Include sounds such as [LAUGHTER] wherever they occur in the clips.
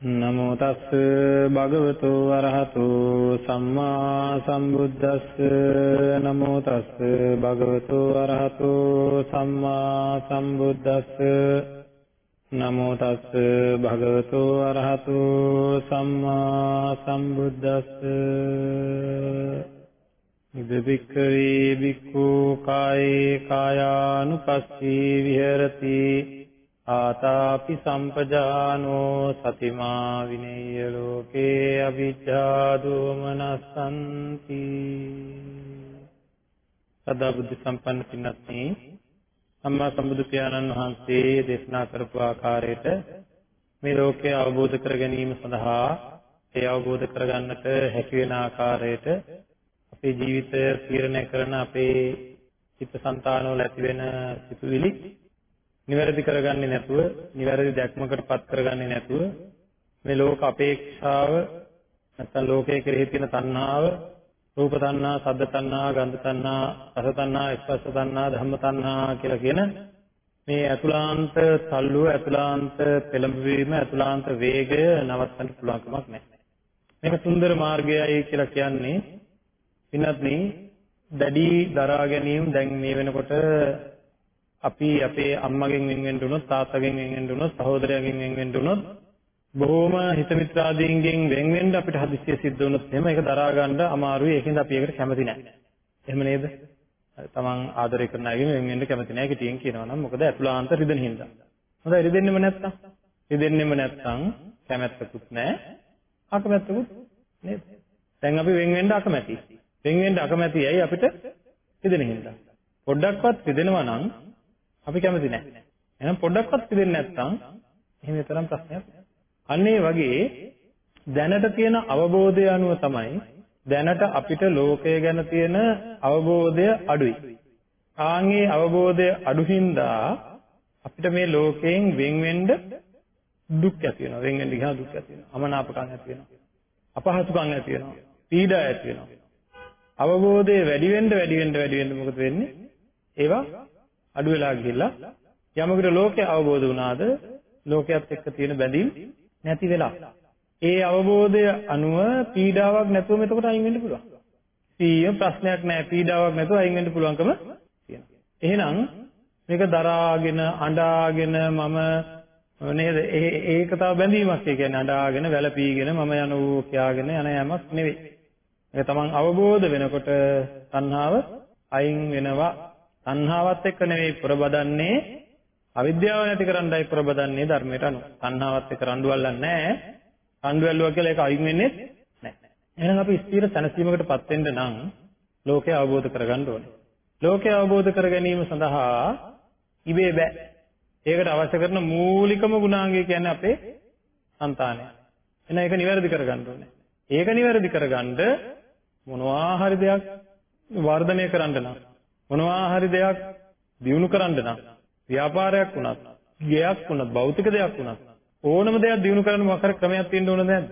නමෝ තස් භගවතු වරහතු සම්මා සම්බුද්දස්ස. නමෝ තස් භගවතු වරහතු සම්මා සම්බුද්දස්ස. නමෝ තස් භගවතු අරහතු සම්මා සම්බුද්දස්ස. ඉදවික්ඛවේ බික්ඛු කායේ කායානුපස්සී විහෙරති. ආතාපි සම්පජානෝ සතිමා විනේය ලෝකේ අවිජ්ජා දෝමනසන්ති සදා බුද්ධ සම්පන්න පින්වත්නි සම්මා සම්බුදු පියාණන් වහන්සේ දේශනා කරපු ආකාරයට මේ ලෝකය අවබෝධ කර ගැනීම සඳහා ඒ අවබෝධ කරගන්නට හැකි වෙන ආකාරයට අපේ ජීවිතය තීරණය කරන අපේ චිත්තසංතානවල ඇති වෙන සිතුවිලි නිවැරදි කරගන්නේ නැතුව නිවැරදි දැක්මකට පත් කරගන්නේ නැතුව මේ ලෝක අපේක්ෂාව නැත්නම් ලෝකයේ කෙරෙහි තියෙන තණ්හාව රූප තණ්හා, සද්ද තණ්හා, ගන්ධ තණ්හා, රස තණ්හා, ස්පර්ශ තණ්හා, ධම්ම තණ්හා කියලා කියන මේ අතුලාන්ත තල්ලුව, අතුලාන්ත පෙළඹවීම, අතුලාන්ත වේගය නවත්තන්න පුළුවන් කමක් නැහැ. මේක සුන්දර මාර්ගයයි කියලා කියන්නේ විනත්නි දැඩි දරා ගැනීම දැන් මේ වෙනකොට අපි අපේ අම්මගෙන් වෙන් වෙන්න උනොත් තාත්තගෙන් වෙන් වෙන්න උනොත් සහෝදරයගෙන් වෙන් වෙන්න උනොත් බොහොම හිත මිත්‍රාදීන්ගෙන් වෙන් වෙන්න අපිට හදිස්සිය සිද්ධ වුණොත් එහෙම ඒක දරා ගන්න අමාරුයි ඒකෙන්ද අපි ඒකට කැමති නැහැ. එහෙම නේද? තමන් ආදරය කරන අයගෙන් වෙන් වෙන්න කැමති නැහැ කිටියෙන් කියනවා නම් මොකද අතුලාන්ත රිදෙන හින්දා. හොඳයි රිදෙන්නෙම නැත්තම් රිදෙන්නෙම නැත්තම් කැමැත්තකුත් නැහැ අකමැත්තකුත් නේද? දැන් අපි වෙන් වෙන්න අකමැති. වෙන් වෙන්න අකමැති ඇයි අපිට රිදෙන හින්දා. පොඩ්ඩක්වත් රිදෙනවා නම් අපි කැමති නැහැ. එහෙනම් පොඩ්ඩක්වත් රිදෙන්නේ නැත්තම් එහෙම තරම් ප්‍රශ්නයක් නැහැ. අන්න ඒ වගේ දැනට තියෙන අවබෝධය අනුව තමයි දැනට අපිට ලෝකය ගැන තියෙන අවබෝධය අඩුයි. ආන්ගේ අවබෝධය අඩු හින්දා අපිට මේ ලෝකයෙන් වෙන් වෙන්න දුක් ඇති වෙනවා. වෙන් වෙන්න ගියා දුක් ඇති වෙනවා. අමනාපකම් ඇති වෙනවා. අපහසුකම් ඇති වෙනවා. පීඩා ඇති වෙනවා. අවබෝධය වැඩි වෙන්න වැඩි වෙන්න වැඩි වෙන්න මොකද වෙන්නේ? ඒවා අඩු වෙලා ගිහිල්ලා යමකට ලෝකය අවබෝධ වුණාද ලෝකයක් එක්ක තියෙන බැඳීම් නැති වෙලා. ඒ අවබෝධය අනුව පීඩාවක් නැතුවම එතකොට අයින් වෙන්න පුළුවන්. සීය ප්‍රශ්නයක් නැහැ පීඩාවක් නැතුව අයින් වෙන්න පුළුවන්කම තියෙනවා. එහෙනම් මේක දරාගෙන අඬාගෙන මම නේද ඒක තව බැඳීමක් ඒ කියන්නේ අඬාගෙන වැළපීගෙන මම යනෝ කියාගෙන යන යමක් නෙවෙයි. ඒක තමන් අවබෝධ වෙනකොට තණ්හාව අයින් වෙනවා. තණ්හාවත් එක්ක නෙවෙයි පුරබදන්නේ අවිද්‍යාව නැති කරන්නයි ප්‍රබදන්නේ ධර්මයට අනුව. තණ්හාවත් එක්ක රණ්ඩු අල්ලන්නේ නැහැ. රණ්ඩු ඇල්ලුවා කියලා ඒක අයින් වෙන්නේ නැහැ. එහෙනම් අපි ස්ථිර තනසීමකටපත් වෙන්න නම් ලෝකය අවබෝධ කරගන්න ඕනේ. ලෝකය අවබෝධ කර ගැනීම සඳහා ඉබේ බෑ. ඒකට අවශ්‍ය කරන මූලිකම ගුණාංගය කියන්නේ අපේ సంతානය. එහෙනම් ඒක නිවැරදි කරගන්න ඕනේ. ඒක නිවැරදි කරගන්න මොනවා හරි දෙයක් වර්ධනය කරන්න නම් මොනවා හරි දෙයක් දියුණු කරන්න නම් ව්‍යාපාරයක් වුණත්, ගෙයක් වුණත්, භෞතික දෙයක් වුණත් ඕනම දෙයක් දිනු කරන්න මොකක් හරි ක්‍රමයක් තියෙන්න ඕනද නැද්ද?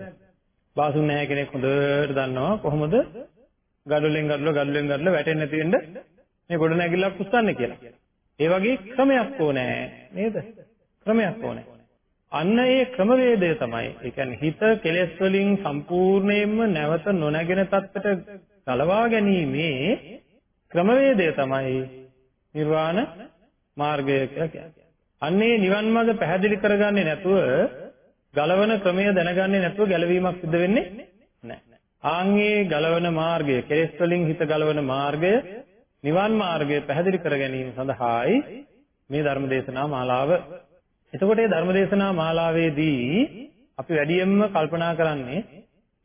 බාසුන් නැහැ කෙනෙක් හොඳට දන්නවා කොහොමද ගඩොලෙන් ගඩොල ගඩොලෙන් ගඩොල වැටෙන්නේ නැති වෙන්න මේ ගොඩ නැගිල්ලක් පුස්සන්නේ කියලා. ඒ වගේ ක්‍රමයක් ඕනේ නේද? ක්‍රමයක් ඕනේ. අන්න ඒ ක්‍රමවේදය තමයි. ඒ කියන්නේ හිත කෙලෙස් වලින් සම්පූර්ණයෙන්ම නැවත නොනැගෙන තත්ත්වයට ගලවා ගැනීමේ ක්‍රමවේදය තමයි නිර්වාණ මාර්ගය කියලා කියන්නේ. අන්නේ නිවන් මාර්ග පැහැදිලි කරගන්නේ නැතුව ගලවන ක්‍රමය දැනගන්නේ නැතුව ගැලවීමක් සිද්ධ වෙන්නේ නැහැ. ආන්ගේ ගලවන මාර්ගය, කෙලෙස් වලින් හිත ගලවන මාර්ගය, නිවන් මාර්ගය පැහැදිලි කර ගැනීම සඳහායි මේ ධර්ම දේශනා මාලාව. එතකොට මේ ධර්ම දේශනා මාලාවේදී අපි වැඩියෙන්ම කල්පනා කරන්නේ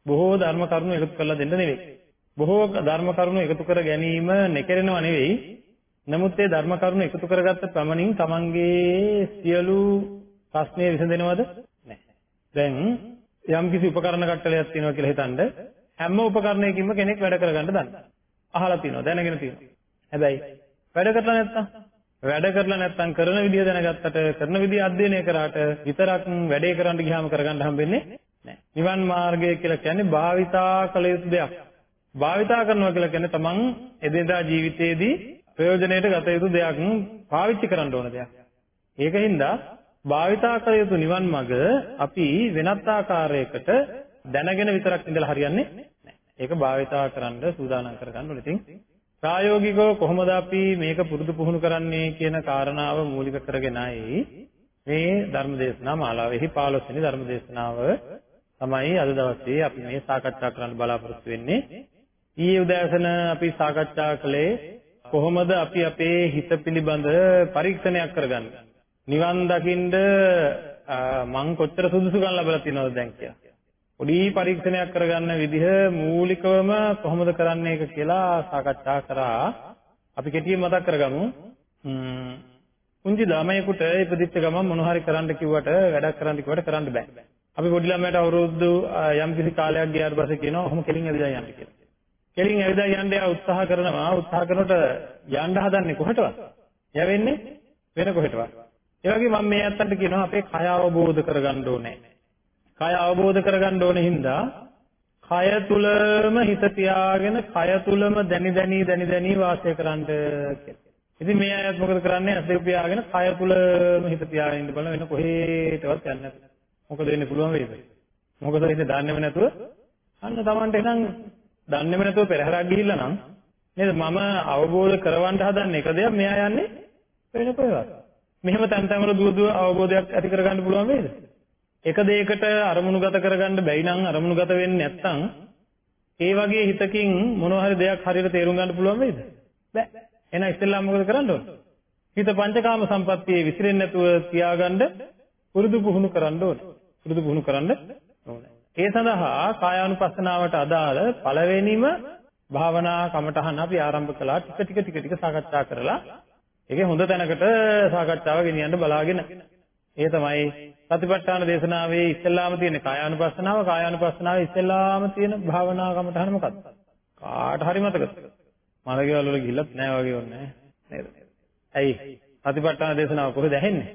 බොහෝ ධර්ම කරුණු එකතු කරලා දෙන්න නෙවෙයි. බොහෝ ධර්ම කරුණු එකතු කර ගැනීම නෙකරෙනව නෙවෙයි නමුත් ඒ ධර්ම කරුණු එකතු කරගත්ත ප්‍රමණින් තමන්ගේ සියලු ප්‍රශ්නේ විසඳෙනවද? නැහැ. දැන් යම් කිසි උපකරණ කට්ටලයක් තියෙනවා කියලා හිතනද හැම උපකරණයකින්ම කෙනෙක් වැඩ කරගන්න දන්නවා. අහලා තියෙනවා දැනගෙන තියෙනවා. හැබැයි වැඩ කරලා නැත්තම් වැඩ කරලා නැත්තම් කරන විදිය දැනගත්තට කරන විදිය අධ්‍යයනය කරාට විතරක් වැඩේ කරන්න ගියාම කරගන්න හම්බෙන්නේ නැහැ. නිවන් මාර්ගය කියලා කියන්නේ භාවිතා කළ යුතු දෙයක්. භාවිතා කරනවා කියලා කියන්නේ තමන් එදිනදා ජීවිතයේදී ප්‍රයෝජනයට ගත යුතු දෙයක් පාවිච්චි කරන්න ඕන දෙයක්. ඒකින්ද භාවිතා කළ යුතු නිවන් මඟ අපි වෙනත් ආකාරයකට දැනගෙන විතරක් ඉඳලා හරියන්නේ නැහැ. ඒක භාවිතා කරන්න සූදානම් කරගන්න ඕනේ. ඉතින් ප්‍රායෝගිකව කොහොමද අපි මේක පුරුදු පුහුණු කරන්නේ කියන කාරණාව මූලික කරගෙනයි මේ ධර්ම දේශනා මාලාවෙහි 15 වෙනි ධර්ම දේශනාව තමයි අද දවසේ අපි මේ සාකච්ඡා කරන්න බලාපොරොත්තු වෙන්නේ. ඊයේ උදෑසන අපි සාකච්ඡා කළේ කොහොමද අපි අපේ හිත පිළිබඳ පරීක්ෂණයක් කරගන්නේ. නිවන් දකින්න මං කොච්චර සුදුසුකම් ලැබලා තියෙනවද දැන් කියලා. පොඩි පරීක්ෂණයක් කරගන්න විදිහ මූලිකවම කොහොමද කරන්නේ එක කියලා සාකච්ඡා කරා. අපි කෙටියෙන් මතක් කරගමු. පුංචි ළමයෙකුට ඉපදිච්ච ගමන් මොන හරි කරන්න කිව්වට වැඩක් කරන්න කිව්වට කරන්න බෑ. අපි පොඩි ළමයට අවුරුදු යම් කිසි කාලයක් ගියාට පස්සේ කියනවා ඔහොම කෙලින් ඇවිදලා යන්න කියලා. කෙලින් ඇවිදලා යන්න යා උත්සාහ කරනවා උත්සාහ කරනකොට යන්න හදන්නේ කොහටවත්? යවෙන්නේ වෙන කොහෙටවත්. ඒ වගේ මම මේ අත්තන්ට කියනවා අපේ කය අවබෝධ කරගන්න ඕනේ. කය අවබෝධ කරගන්න ඕන හින්දා කය තුලම හිත තියාගෙන කය තුලම දැනි දැනි දැනි දැනි වාසය කරන්න කියලා. ඉතින් මේ අයත් මොකද කරන්නේ? අසෙ පියාගෙන කය තුලම හිත තියාගෙන ඉන්න බලන වෙන කොහෙටවත් යන්නේ නැහැ. මොකද වෙන්නේ පුළුවන් වේද? මොකද ඉතින් දන්නේම නැතුව අන්න Tamanට එහෙනම් දන්නේම නැතුව පෙරහැරක් ගිහිල්ලා නම් නේද මම අවබෝධ කරවන්න හදන එක දෙයක් මෙයා යන්නේ වෙන කොහෙවත්. මෙහෙම තැන් තැන් වල දුව දුව අවබෝධයක් ඇති කරගන්න පුළුවන් වේද? එක දෙයකට අරමුණුගත කරගන්න බැයි නම් අරමුණුගත වෙන්නේ නැත්නම් ඒ වගේ හිතකින් මොනවා හරි දෙයක් හරියට තේරුම් ගන්න පුළුවන් වේද? බෑ. එහෙනම් ඉස්සෙල්ලාම මොකද කරන්න ඕන? හිත පංචකාම සම්පත්තියේ විසිරෙන්නේ නැතුව තියාගන්න පුරුදු පුහුණු කරන්න ඕනේ. පුරුදු පුහුණු කරන්න ඕනේ. ඒ සඳහා කායානුපස්සනාවට අදාළ පළවෙනිම භාවනා කමටහන අපි ආරම්භ කළා ටික ටික ටික ටික සාකච්ඡා කරලා ඒකේ හොඳ තැනකට සාකච්ඡාව ගෙනියන්න බලාගෙන ඒ තමයි සතිපට්ඨාන දේශනාවේ ඉස්සෙල්ලාම තියෙන කායානුපස්සනාව කායානුපස්සනාවේ ඉස්සෙල්ලාම තියෙන භාවනා කමටහන මොකක්ද? කාට හරි මතකද? මලකේවල වල ගිහිල්ලත් නෑ වගේ වුණේ නේද? ඇයි? සතිපට්ඨාන දේශනාව කොහෙද ඇහෙන්නේ?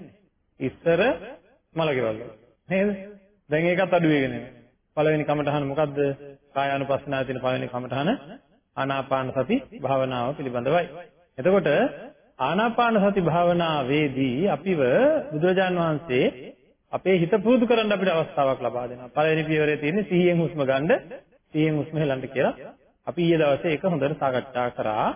ඉස්සර මලකේවල නේද? දැන් ඒකත් අඩු වෙගෙන යනවා. පළවෙනි කමටහන මොකද්ද? කායානුපස්සනාවේ තියෙන පළවෙනි කමටහන ආනාපාන සති භාවනාව පිළිබඳවයි. එතකොට ආනාපාන සති භාවනාවේදී අපිව බුදුරජාන් වහන්සේ අපේ හිත පුරුදු කරන්න අපිට අවස්ථාවක් ලබා දෙනවා. පළවෙනි පියවරේ තියෙන්නේ සිහියෙන් හුස්ම ගන්න, සිහියෙන් හුස්ම හෙලන්න කියලා. අපි ඊයේ දවසේ ඒක හොඳට සාකච්ඡා කරා.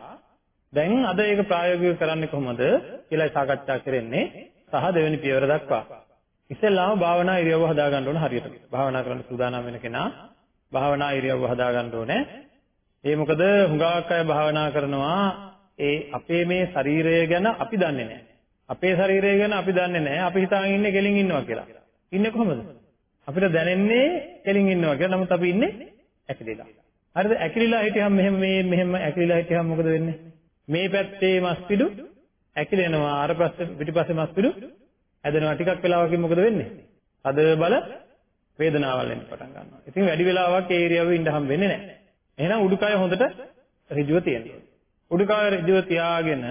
දැන් අද ඒක ප්‍රායෝගිකව කරන්නේ කොහොමද කියලා සාකච්ඡා කරන්නේ සහ දෙවෙනි පියවර දක්වා. ඉස්සෙල්ලාම භාවනා ඉරියව්ව හදා ගන්න ඕන හරියට. භාවනා කරන්න සූදානම් වෙන කෙනා භාවනා ඉරියව්ව හදා ගන්න ඕනේ. ඒ මොකද හුඟක් අය භාවනා කරනවා ඒ අපේ මේ ශරීරය ගැන අපි දන්නේ නැහැ. අපේ ශරීරය ගැන අපි දන්නේ නැහැ. අපි හිතාගෙන ඉන්නේ කෙලින් ඉන්නවා කියලා. ඉන්නේ කොහොමද? අපිට දැනෙන්නේ කෙලින් ඉන්නවා කියලා. නමුත් අපි ඉන්නේ ඇකිලිලා. හරිද? ඇකිලිලා හිටියම මෙහෙම මේ මෙහෙම ඇකිලිලා හිටියම මොකද වෙන්නේ? මේ පැත්තේ මස් පිඩු ඇකිලෙනවා. අර පැත්තේ පිටිපස්සේ මස් පිඩු ඇදෙනවා. ටිකක් වෙලාවකින් මොකද වෙන්නේ? අද බල වේදනාවල් එන්න පටන් ගන්නවා. ඉතින් වැඩි වෙලාවක් ඒ ඒරියාවේ ඉඳ හම් වෙන්නේ නැහැ. එහෙනම් උඩුකය හොඳට ඍජුව තියෙනවා. උඩුකය ඍජුව තියාගෙන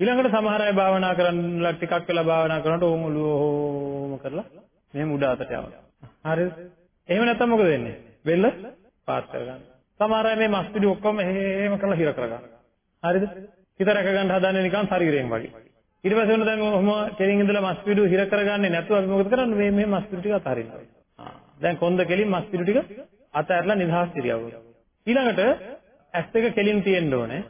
ඊළඟට සමහර අය භාවනා කරන්නලා ටිකක් වෙලා භාවනා කරනකොට ඕම ඔළුව ඕම කරලා මෙහෙම උඩ අතට යවනවා. හරිද? එහෙම නැත්නම් මොකද වෙන්නේ? බෙල්ල පාත් කරගන්න. සමහර අය මේ මස් පිඩු ඔක්කොම එහෙම කරලා හිර කරගන්න. හරිද? හිත රැක ගන්න හදන්නේ නිකන් ශරීරයෙන් වගේ. ඊට පස්සේ වෙන දැන් ඔහොම කෙලින් ඉඳලා මස් පිඩු හිර කරගන්නේ නැතුව අපි මොකද කරන්නේ? මේ මේ මස් පිඩු ටික අතහරිනවා. ආ දැන් කොන්ද කෙලින් මස් පිඩු ටික අතහැරලා නිදහස් ඉරියව්ව. ඊළඟට ඇස් දෙක කෙලින් තියෙන්න ඕනේ.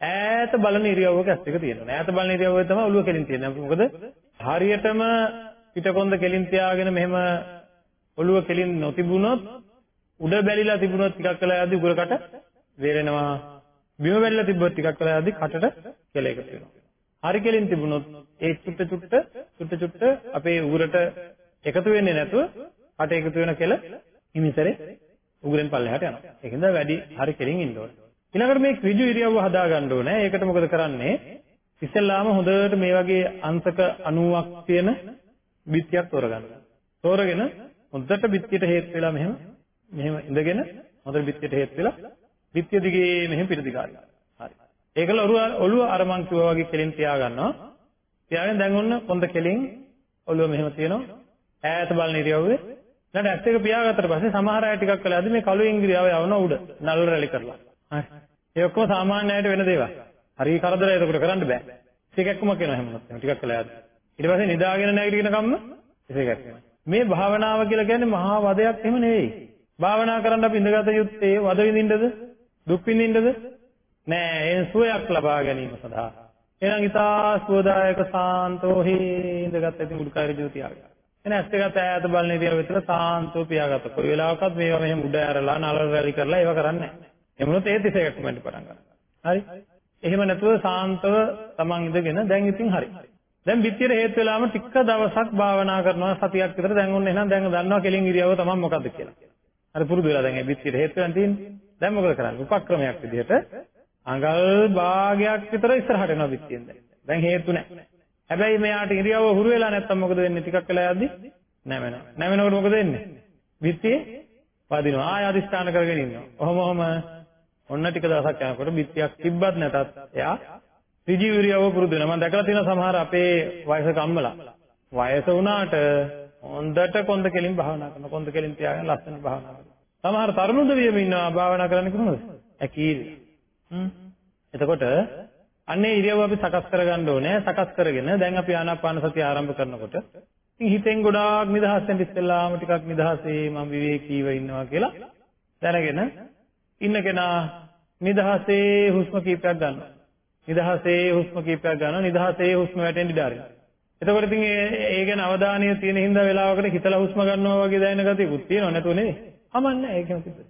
ඈත බලන ඉරියව්වක ඇස් දෙක තියෙනවා. ඈත බලන ඉරියව්වේ තමයි ඔළුව කෙලින් තියෙන්නේ. මොකද හරියටම පිටකොන්ද කෙලින් තියාගෙන මෙහෙම ඔළුව කෙලින් නොතිබුණොත් උඩ බැලිලා තිබුණොත් ටිකක් වෙලා යද්දි උගලකට වේරෙනවා. බිම බැලිලා තිබ්බොත් ටිකක් වෙලා යද්දි කටට කෙල එකතු වෙනවා. හරි කෙලින් තිබුණොත් ඒ චුට්ට චුට්ට චුට්ට චුට්ට අපේ උගරට එකතු වෙන්නේ නැතුව කට එකතු වෙන කෙල හිමිසරේ උගුරෙන් පල්ලෙහාට යනවා. ඒකෙන්ද වැඩි හරි කෙලින් ඉන්න ඕනේ. ඊළඟට මේ ඍජු ඉරියව්ව හදා ගන්න ඕනේ. ඒකට මොකද කරන්නේ? ඉස්සෙල්ලාම හොඳට මේ වගේ අංශක 90ක් තියෙන බිත්තියක් තෝරගන්න. තෝරගෙන හොඳට බිත්තියට හේතු වෙලා මෙහෙම මෙහෙම ඉඳගෙන හොඳට බිත්තියට හේතු වෙලා බිත්තිය දිගේ මෙහෙම පිටදිගාරිය. හරි. ඒකල ඔළුව ඔළුව අර මං කිව්වා වගේ කෙලින් තියා ගන්නවා. තියාගෙන දැන් ඔන්න කොන්ද කෙලින් ඔළුව මෙහෙම තියෙනවා. ඈත බලන ඉරියව්වේ ඊට ඇස් එක පියාගත්තට පස්සේ සමහර අය ටිකක් කළාද මේ කළු ඉංග්‍රීසියාව යවන උඩ නල් රැලි කරලා. හරි. ඒ ඔක්කොම සාමාන්‍ය අයට වෙන දේවල්. හරි කරදරයි ඒකට කරන්න බෑ. ඒකක්ම කියනවා හැමෝටම ටිකක් කළා යද්දි. ඊට පස්සේ නිදාගෙන නැගිටින කම්ම ඒකක්. මේ භාවනාව කියලා කියන්නේ මහා වදයක් එහෙම නෙවෙයි. භාවනා කරන්න අපි ඉඳගත යුත්තේ වද විඳින්නද? දුක් විඳින්නද? නෑ ඒ සුවයක් ලබා ගැනීම සඳහා. එහෙනම් ඊතා සුවදායක සාන්තෝ හේ ඉඳගත් ඉතින් උඩුකය ජෝතියාගන්න. එන ඇස් දෙකත් ඈත බලන ඉතින් විතර සාන්තව පියාගත්ත. කොයි වෙලාවකත් මේවා මෙහෙම උඩ ඇරලා නලල රැලි කරලා ඒව කරන්නේ නැහැ. එමුණොත් ඒ තිසයකට වෙන්න පටන් ගන්නවා. හරි? එහෙම නැතුව සාන්තව තමන් ඉඳගෙන දැන් ඉතින් හරි. දැන් පිටියට හේතු වෙලාම ටික දවසක් භාවනා කරනවා සතියක් විතර දැන් ඔන්න එහෙනම් දැන් දන්නවා කෙලින් ඉරියව තමන් මොකද්ද කියලා. අර පුරුදු වෙලා දැන් ඒ පිටියට හේතු වෙන තියෙන්නේ. දැන් මොකද කරන්නේ? උපක්‍රමයක් විදිහට අඟල් භාගයක් විතර ඉස්සරහට යනවා පිටියෙන් දැන්. දැන් හේතු නැහැ. හැබැයි මෙයාට ඉරියව්ව හුරු වෙලා නැත්තම් මොකද වෙන්නේ? ටිකක් වෙලා යද්දි නැවෙනවා. නැවෙනකොට මොකද වෙන්නේ? බිත්තියේ වදිනවා. ආය අදිස්ථාන කරගෙන ඉන්නවා. ඔහොම ඔහොම ඔන්න ටික දවසක් යනකොට බිත්තියක් තිබ්බත් නැතත් එයා ඍජු ඉරියව්ව පුරුදු වෙනවා. මම දැකලා තියෙනවා සමහර අපේ වයසක අම්මලා. වයස වුණාට හොඳට කොන්ද කෙලින් භාවනා කරනවා. කොන්ද කෙලින් තියාගෙන ලස්සන භාවනා කරනවා. සමහර තරුණ දෙවියෝ ඉන්නවා භාවනා කරන්නේ කොහොමද? ඇකීරි. හ්ම්. එතකොට අන්නේ ඉරියව්ව අපි සකස් කරගන්න ඕනේ. සකස් කරගෙන දැන් අපි ආනාපාන සතිය ආරම්භ කරනකොට ඉතින් හිතෙන් ගොඩාක් නිදහස් වෙන්න ඉස්සෙල්ලාම ටිකක් නිදහසේ මම විවේකීව ඉන්නවා කියලා දැනගෙන ඉන්න කෙනා නිදහසේ හුස්ම කීපයක් ගන්නවා. නිදහසේ හුස්ම කීපයක් ගන්නවා. නිදහසේ හුස්ම වැටෙන්න ඉඩ අරිනවා. එතකොට ඉතින් ඒ ගැන අවධානය තියෙන හින්දා වෙලාවකට හිතලා හුස්ම ගන්නවා වගේ දැනෙන ගතියකුත් තියෙනව නැතුව නෙවෙයි. අමන්නේ ඒකම තිබ්බේ.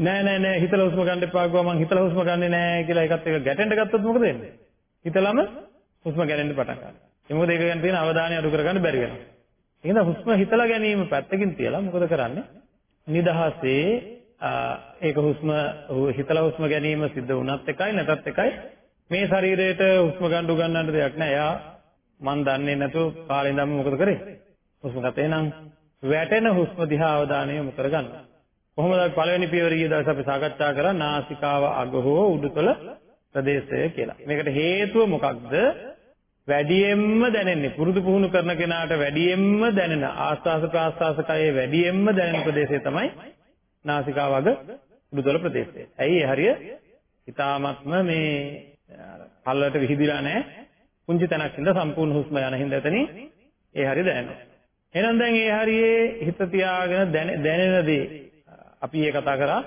නෑ නෑ නෑ හිතලා හුස්ම ගන්න එපා ගුවා මං හිතලා හුස්ම ගන්නෙ නෑ කියලා ඒකත් එක ගැටෙන්න ගත්තොත් මොකද වෙන්නේ? හිතලම හුස්ම ගැනෙන්න පටන් ගන්නවා. ඒ මොකද ඒක ගැන තියෙන අවධානය අඩු කරගන්න බැරි වෙනවා. එහෙනම් හුස්ම හිතලා ගැනීම පැත්තකින් තියලා මොකද කරන්නේ? නිදහසේ ඒක හුස්ම හිතලා හුස්ම ගැනීම සිද්ධ වුණත් එකයි නැතත් එකයි මේ ශරීරයට හුස්ම ගන්න උගන්නන්න දෙයක් නෑ. එයා මන් දන්නේ නැතුව කාලේ ඉඳන්ම මොකද කරේ? හුස්ම ගත්තේ නම් වැටෙන හුස්ම දිහා අවධානය යොමු කරගන්නවා. කොහොමද අපි පළවෙනි පියවර ඊයේ දවසේ අපි සාකච්ඡා කරා නාසිකාව අග හෝ උඩුතල ප්‍රදේශය කියලා. මේකට හේතුව මොකක්ද? වැඩියෙන්ම දැනෙන්නේ පුරුදු පුහුණු කරන කෙනාට වැඩියෙන්ම දැනෙන ආස්වාස ප්‍රාස්වාස කයේ වැඩියෙන්ම දැනෙන ප්‍රදේශය තමයි නාසිකාව අග උඩුතල ප්‍රදේශය. ඇයි ඒ හරිය? ඊ타මත්ම මේ පල්ලට විහිදිලා නැහැ. පුංචි තැනක් ඉඳ සම්පූර්ණ හුස්ම යන හින්දා එතනින් ඒ හරිය දැනෙනවා. එහෙනම් දැන් ඒ හරියේ හිත තියාගෙන දැනෙන දේ අපි ඒ කතා කරා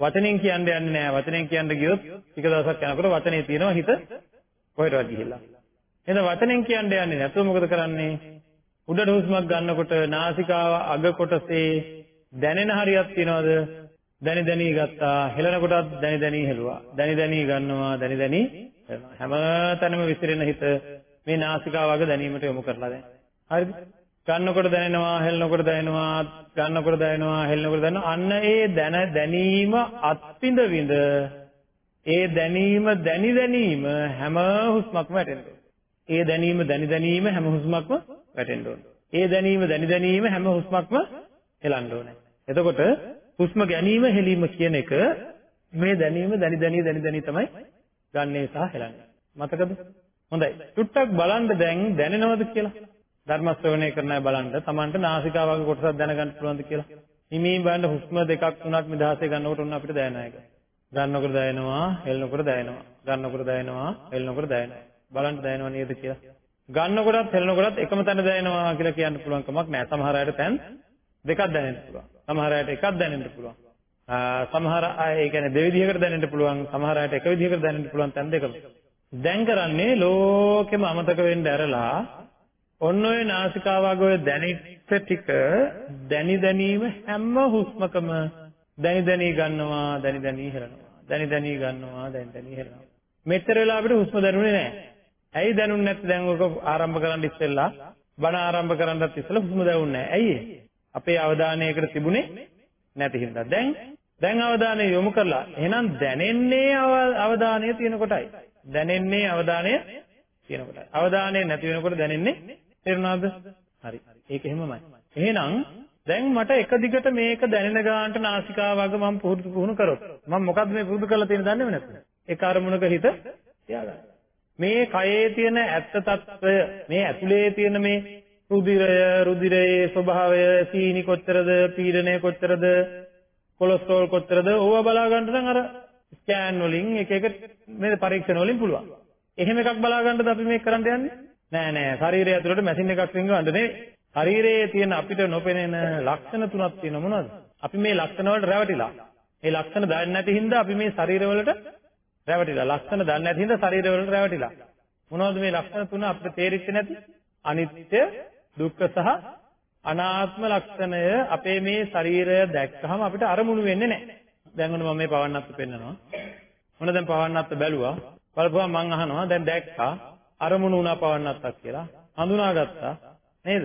වචනෙන් කියන්න යන්නේ නැහැ. වචනෙන් කියන්න ගියොත් ටික දවසක් යනකොට වචනේ තියෙනවා හිත කොහෙටවත් ගිහිල්ලා. එහෙනම් වචනෙන් කියන්න යන්නේ නැතුව මොකද කරන්නේ? උඩට හුස්මක් ගන්නකොට නාසිකාව අග කොටසේ දැනෙන හරියක් තියනවද? දැනි දැනි ගත්තා. හෙලන කොටත් දැනි දැනි හෙළුවා. දැනි දැනි ගන්නවා. දැනි දැනි හැම තැනම විසිරෙන හිත මේ නාසිකාව අග දැනීමට යොමු කරලා දැන්. හරිද? ගන්නකොට දැනෙනවා හෙල්නකොට දැනෙනවා ගන්නකොට දැනෙනවා හෙල්නකොට දැනෙනවා අන්න ඒ දැන දැනීම අත්විඳ විඳ ඒ දැනීම දැනි දැනීම හැම හුස්මක්ම වැටෙන්න ඒ දැනීම දැනි දැනීම හැම හුස්මක්ම වැටෙන්න ඕන. ඒ දැනීම දැනි දැනීම හැම හුස්මක්ම හෙලන්න ඕනේ. එතකොට හුස්ම ගැනීම හෙලීම කියන එක මේ දැනීම දැනි දැනි දැනි දැනි තමයි ගන්නේ සහ හෙලන්නේ. මතකද? හොඳයි. චුට්ටක් බලන්න දැන් දැනෙනවද කියලා? ධර්ම ශ්‍රවණය කරන අය බලන්න Tamanට නාසිකාව වගේ කොටසක් දැනගන්න පුළුවන්ද කියලා. හිමීන් බලන්න හුස්ම දෙකක් තුනක් නිදහසේ ගන්නකොට ඔන්න අපිට දැනෙන එක. ගන්නකොට දැනෙනවා, හෙල්නකොට දැනෙනවා. ගන්නකොට දැනෙනවා, හෙල්නකොට දැනෙනවා. බලන්න දැනෙනව නේද කියලා. ගන්නකොටත් හෙල්නකොටත් එකම තැන දැනෙනවා කියලා කියන්න පුළුවන් කමක් නැහැ. සමහර අයට තැන් දෙකක් දැනෙන්න පුළුවන්. සමහර අයට එකක් දැනෙන්න පුළුවන්. සමහර අය ඒ කියන්නේ දෙවිධයකට දැනෙන්න පුළුවන්. සමහර අයට එක විදිහකට දැනෙන්න පුළුවන් තැන් දෙකම. දැන් කරන්නේ ලෝකෙම අමතක වෙන්න ඇරලා ඔන්න ඔය නාසිකාවග ඔය දැනෙච්ච ටික දැනි දැනීම හැම හුස්මකම දැනි දැනි ගන්නවා දැනි දැනි හෙලනවා දැනි දැනි ගන්නවා දැනි දැනි හෙලනවා මෙතර වෙලා අපිට හුස්ම දැනුනේ නැහැ ඇයි දැනුන්නේ නැත්නම් දැන් ඔක ආරම්භ කරන්න ඉස්සෙල්ලා බණ ආරම්භ කරන්නත් ඉස්සෙල්ලා හුස්ම දැනුන්නේ නැහැ ඇයි අපේ අවධානයකට තිබුණේ නැති හින්දා. දැන් දැන් අවධානය යොමු කරලා එහෙනම් දැනෙන්නේ අවධානය තියෙන කොටයි. දැනෙන්නේ අවධානය තියෙන කොටයි. අවධානය නැති වෙනකොට දැනෙන්නේ තේරුණාද? හරි. ඒක එහෙමමයි. එහෙනම් දැන් මට එක දිගට මේක දැනෙන ගානට නාසිකාවග මම පුරුදු පුහුණු කරොත් මම මොකද්ද මේ පුරුදු කරලා තියෙන දන්නේම නැත්නම් ඒක අරමුණක හිත තියාගන්න. මේ කයේ තියෙන ඇත්ත తত্ত্বය මේ ඇතුලේ තියෙන මේ රුධිරය රුධිරයේ ස්වභාවය සීනි කොච්චරද පීඩනය කොච්චරද කොලෙස්ටරෝල් කොච්චරද ඕවා බලා ගන්න නම් අර ස්කෑන් වලින් එක එක මේ පරීක්ෂණ වලින් පුළුවන්. එහෙම එකක් බලා ගන්නද අපි මේක කරන්න යන්නේ? නෑ නෑ ශරීරය ඇතුළට මැෂින් එකක් රිංගවන්න නෙවෙයි. ශරීරයේ තියෙන අපිට නොපෙනෙන ලක්ෂණ තුනක් තියෙනවා මොනවද? අපි මේ ලක්ෂණ වලට රැවටිලා. මේ ලක්ෂණ දන්නේ නැති හින්දා අපි මේ ශරීරවලට රැවටිලා. ලක්ෂණ දන්නේ නැති හින්දා ශරීරවලට රැවටිලා. මොනවද මේ ලක්ෂණ තුන අපිට තේරෙන්නේ නැති? අනිත්‍ය, දුක්ඛ සහ අනාත්ම ලක්ෂණය අපේ මේ ශරීරය දැක්කහම අපිට අරමුණු වෙන්නේ නැහැ. දැන් ඔන්න මම මේ පවන්නත් පෙන්නනවා. මොන දැන් පවන්නත් බැලුවා. බලපුවා මං අහනවා දැන් දැක්කා අරමුණු වුණා පවන්නත්තක් කියලා. හඳුනාගත්තා. නේද?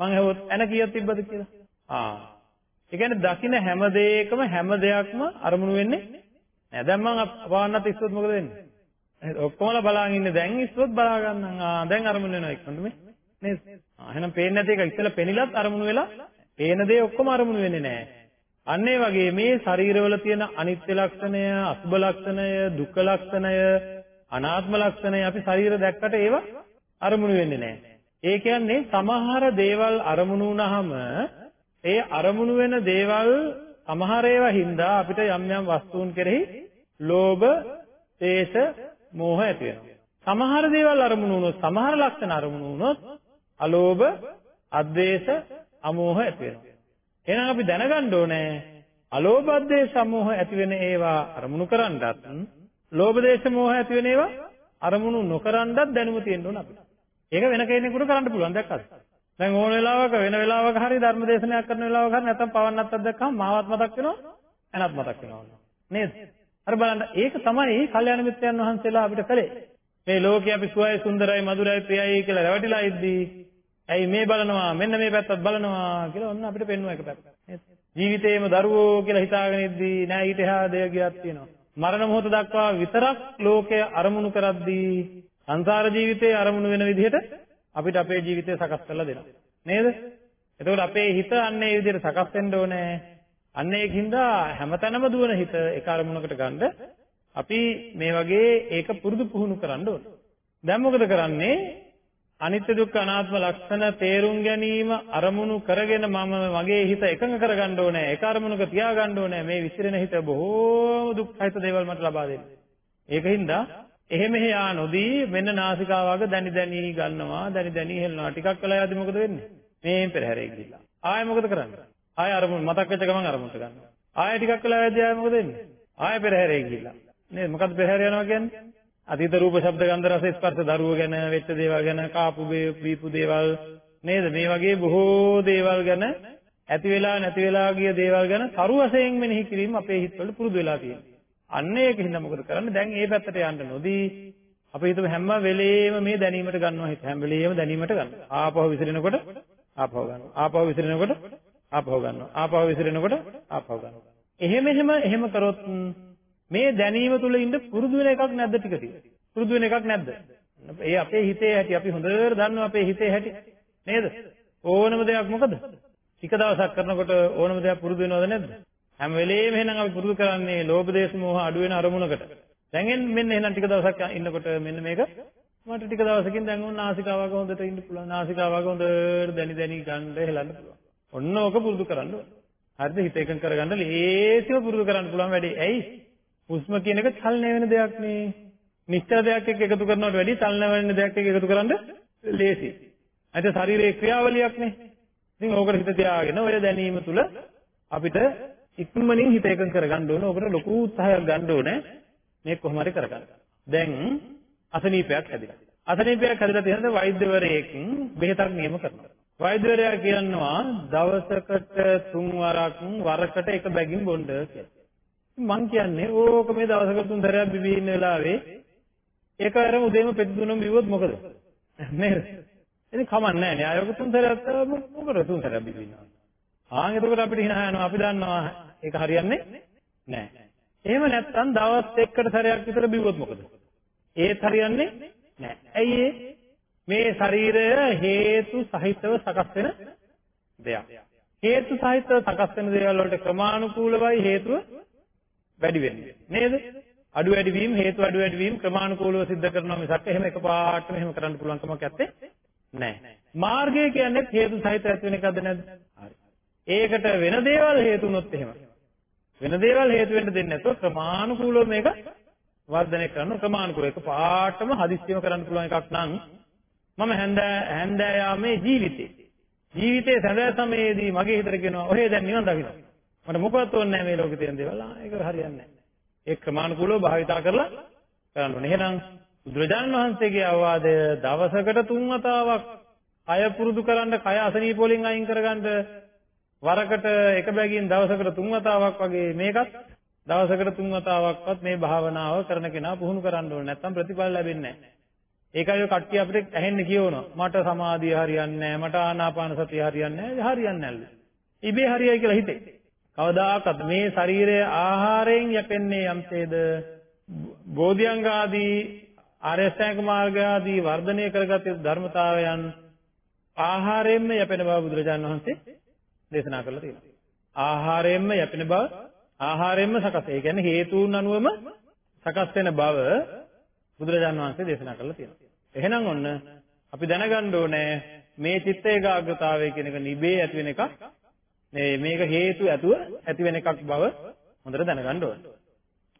මං ඇහුවොත් එන කීයක් තිබ්බද කියලා. ආ. ඒ කියන්නේ දකින්න හැම දෙයකම හැම දෙයක්ම අරමුණු වෙන්නේ නෑ. දැන් මං පවන්නත් ඉස්සොත් මොකද වෙන්නේ? ඔක්කොමලා බලාගෙන ඉන්නේ දැන් ඉස්සොත් බලා ගන්නම්. ආ දැන් අරමුණු වෙනවා එක්කන්ට මේ. නේද? ආ එහෙනම් පේන්නේ නැති එක ඉස්සෙල්ලා පෙනිලත් අරමුණු වෙලා පේන දේ ඔක්කොම අරමුණු වෙන්නේ නෑ. අන්න ඒ වගේ මේ ශරීරවල තියෙන අනිත්‍ය ලක්ෂණය, අසුබ ලක්ෂණය, දුක්ඛ ලක්ෂණය, අනාත්ම ලක්ෂණය අපි ශරීර දැක්කට ඒවා අරමුණු වෙන්නේ නැහැ. ඒ කියන්නේ සමහර දේවල් අරමුණු වුණාම ඒ අරමුණු වෙන දේවල් සමහර ඒවා හින්දා අපිට යම් යම් වස්තුන් කෙරෙහි ලෝභ, දේශ, මෝහ ඇති වෙනවා. සමහර දේවල් අරමුණු වුණොත් සමහර ලක්ෂණ අරමුණු වුණොත් අලෝභ, අද්වේෂ, අමෝහ ඇති වෙනවා. එහෙනම් අපි දැනගන්න ඕනේ අලෝභ, අද්වේෂ, අමෝහ ඇති වෙන ඒවා අරමුණු කරන්නත් ලෝභ දේශ මොහ ඇති වෙන ඒවා අරමුණු නොකරනවත් දැනුම තියෙන්න ඕන අපිට. ඒක වෙන කෙනෙකුට කරන්න පුළුවන් දැක්කද? දැන් ඕන වෙලාවක වෙන වෙලාවක හරි ධර්ම දේශනයක් කරන වෙලාවක හරි නැත්නම් පවන්නත් දැක්කම මාවත් මතක් වෙනවා එනත් මතක් වෙනවා. නේද? අර බලන්න ඒක තමයි කල්යාණ මිත්‍රයන් වහන්සේලා අපිට කළේ. මේ ලෝකේ අපි සුවයි සුන්දරයි මధుරයි ප්‍රියයි කියලා රැවටිලා ඉද්දී ඇයි මේ බලනවා මෙන්න මේ පැත්තත් බලනවා කියලා ඔන්න අපිට පෙන්වන එක පැත්ත. ජීවිතේම දරුවෝ කියලා හිතාගෙන ඉද්දී නෑ ඊට එහා දෙයක් ගියක් තියෙනවා. මරණ මොහොත දක්වා විතරක් ලෝකය අරමුණු කරද්දී සංසාර ජීවිතයේ අරමුණු වෙන විදිහට අපිට අපේ ජීවිතය සකස් කරලා දෙනවා. නේද? එතකොට අපේ හිත අන්න ඒ විදිහට සකස් වෙන්න ඕනේ. අන්න ඒකින්ද හැමතැනම දුවන හිත එක අරමුණකට ගන්න අපි මේ වගේ ඒක පුරුදු පුහුණු කරන්න ඕනේ. දැන් මොකද කරන්නේ? අනිත්‍ය දුක්ඛ අනාත්ම ලක්ෂණ තේරුම් ගැනීම අරමුණු කරගෙන මම මගේ හිත එකඟ කරගන්න ඕනේ ඒක අරමුණක තියාගන්න ඕනේ මේ විසිරෙන හිත බොහෝම දුක්ඛිත දේවල් මට ලබා දෙන්න. ඒකින්ද එහෙම එහා නොදී මෙන්න නාසිකාවක දැනි දැනි ගන්නවා දැනි දැනි හෙලනවා ටිකක් වෙලා යද්දි මොකද වෙන්නේ? මේ පෙරහැරේ ගිහිල්ලා. ආයෙ මොකද කරන්නේ? ආයෙ අරමුණ මතක් වෙච්ච ගමන් අරමුණට ගන්නවා. ආයෙ ටිකක් වෙලා යද්දි ආයෙ මොකද වෙන්නේ? ආයෙ පෙරහැරේ ගිහිල්ලා. නේද? මොකද්ද පෙරහැර යනවා කියන්නේ? අතීත රූප ශබ්ද ගන්ධ රස ස්පර්ශ දරුව ගැන වෙච්ච දේවල් ගැන කාපු බීපු දේවල් නේද මේ වගේ බොහෝ දේවල් ගැන ඇති වෙලා නැති වෙලා ගිය දේවල් ගැන සරු වශයෙන් මෙනෙහි කිරීම අපේ හිතවල පුරුදු වෙලා තියෙනවා. අන්න ඒකින්ද මොකද කරන්නේ? දැන් ඒ පැත්තට යන්න නොදී අපි හිතමු හැම වෙලේම මේ දැනීමට ගන්නවා හිත හැම වෙලේම දැනීමට ගන්නවා. ආපහු විසිරෙනකොට ආපහු ගන්නවා. ආපහු විසිරෙනකොට ආපහු ගන්නවා. ආපහු විසිරෙනකොට ආපහු ගන්නවා. එහෙම එහෙම එහෙම කරොත් මේ දැනීම තුල ඉන්න පුරුදු වෙන එකක් නැද්ද ටික ටික? පුරුදු වෙන එකක් නැද්ද? ඒ අපේ හිතේ හැටි අපි හොඳට දන්නවා අපේ හිතේ හැටි නේද? ඕනම දෙයක් මොකද? ටික දවසක් කරනකොට ඕනම දෙයක් පුරුදු වෙනවද නැද්ද? හැම වෙලේම එහෙනම් අපි පුරුදු කරන්නේ ලෝභ දේශ මොහ අඩු වෙන අරමුණකට. දැන් මෙන්න එහෙනම් ටික දවසක් ඉන්නකොට මෙන්න මේක මට ටික දවසකින් දැන් ඕන නාසිකාවක හොඳට ඉන්න පුළුවන්. නාසිකාවක හොඳට දැනි දැනි ගන්න හෙලන්න පුළුවන්. ඔන්න ඕක පුරුදු කරන්න ඕන. හරිද? හිත එකඟ කරගන්න ලේසිව පුරුදු කරන්න පුළුවන් වැඩි. ඇයි? හුස්ම කියන එක චලනය වෙන දෙයක් නේ. නිශ්චල දෙයක් එක්ක එකතු කරනවට වැඩිය චලන වෙන දෙයක් එක්ක එකතු කරන්න ලේසි. අද ශරීරයේ ක්‍රියාවලියක් නේ. ඉතින් ඕකට හිත තියාගෙන ඔය දැනීම තුල අපිට ඉක්මනින් හිත එකඟ කරගන්න ඕන. ඕකට ලොකු උත්සාහයක් ගන්න ඕනේ. මේක කොහොම හරි කරගන්න. දැන් අසනීපයක් හැදිලා. අසනීපයක් හැදිලා තියෙනද වෛද්‍යවරයෙක් බෙහෙතක් නියම කරනවා. වෛද්‍යවරයා කියනවා දවසකට තුන් වරක් වරකට එක බැගින් බොන්න කියලා. මං කියන්නේ ඕක මේ දවසකට තුන් සැරයක් බිබී ඉන්න වෙලාවේ ඒකවරම උදේම පෙති තුනම බිව්වොත් මොකද? නේද? ඉතින් කමන්නේ නැහැ නේ. ආයෝක තුන් සැරයක් මොකද තුන් සැරයක් බිබී ඉන්නවා. ආන් එතකොට අපිට hina යනවා. අපි දන්නවා ඒක හරියන්නේ නැහැ. එහෙම නැත්නම් දවස් එක්කට සැරයක් විතර බිව්වොත් මොකද? ඒත් හරියන්නේ නැහැ. ඇයි මේ ශරීරය හේතු සහිතව සකස් වෙන දෙයක්. හේතු සහිත සකස් වෙන දේවල් වලට ක්‍රමානුකූලවයි හේතුව වැඩි වෙන්නේ. නේද? අඩු වැඩි වීම හේතු අඩු වැඩි වීම ක්‍රමානුකූලව සිද්ධ කරනවා මිසක් එහෙම එකපාරටම එහෙම කරන්න පුළුවන් කමක් නැත්තේ නැහැ. මාර්ගය කියන්නේ හේතු සහිත ඇති වෙන එකද නැද්ද? හරි. ඒකට වෙන දේවල් හේතු වුණොත් එහෙම. වෙන දේවල් හේතු වෙන්න දෙන්නේ නැතුව ක්‍රමානුකූලව මේක වර්ධනය කරන ක්‍රමානුකූලව එක පාටම හදිස්සියම කරන්න පුළුවන් එකක් නම් මම හැන්දෑ හැන්දෑයාමේ ජීවිතේ ජීවිතේ සැඳෑ සමයේදී මගේ හිතට කියනවා ඔහේ දැන් නිවන් දකින්න මට මොකවත් ඕනේ නැහැ මේ ලෝකේ තියෙන දේවල් ආ ඒක හරියන්නේ නැහැ ඒ ක්‍රමානුකූලව භාවිතා කරලා කරන්න ඕනේ එහෙනම් බුදුරජාණන් වහන්සේගේ අවවාදය දවසකට තුන් වතාවක් අය පුරුදු කරන්න කය අසනීප වලින් අයින් කරගන්න වරකට එක බැගින් දවසකට තුන් වතාවක් වගේ මේකත් දවසකට තුන් වතාවක්වත් මේ භාවනාව කරන කෙනා පුහුණු කරන්න ඕනේ නැත්නම් ප්‍රතිඵල ලැබෙන්නේ නැහැ. ඒකයි ඔය කට්ටිය අපිට ඇහෙන්න කියවනවා. මට සමාධිය හරියන්නේ නැහැ. මට ආනාපාන සතිය හරියන්නේ නැහැ. හරියන්නේ නැල්ලු. ඉබේ හරියයි කියලා හිතේ. කවදාකවත් මේ ශරීරය ආහාරයෙන් යැපෙන්නේ යම්සේද බෝධිඅංග ආදී ආර්යසත්‍යක මාර්ග ආදී වර්ධනය කරගත් ධර්මතාවයන් ආහාරයෙන්ම යැපෙන බව බුදුරජාණන් වහන්සේ දේශනා කරලා තියෙනවා. ආහාරයෙන්ම යැපෙන බව ආහාරයෙන්ම සකස්. ඒ කියන්නේ හේතුන් අනුවම සකස් වෙන බව බුදුරජාණන් වහන්සේ දේශනා කරලා තියෙනවා. එහෙනම් ඔන්න අපි දැනගන්න ඕනේ මේ චිත්ත ඒකාග්‍රතාවය කියන එක නිබේ ඇති වෙන එකක්. මේ මේක හේතු ඇතුව ඇති වෙන එකක් බව හොඳට දැනගන්න ඕනේ.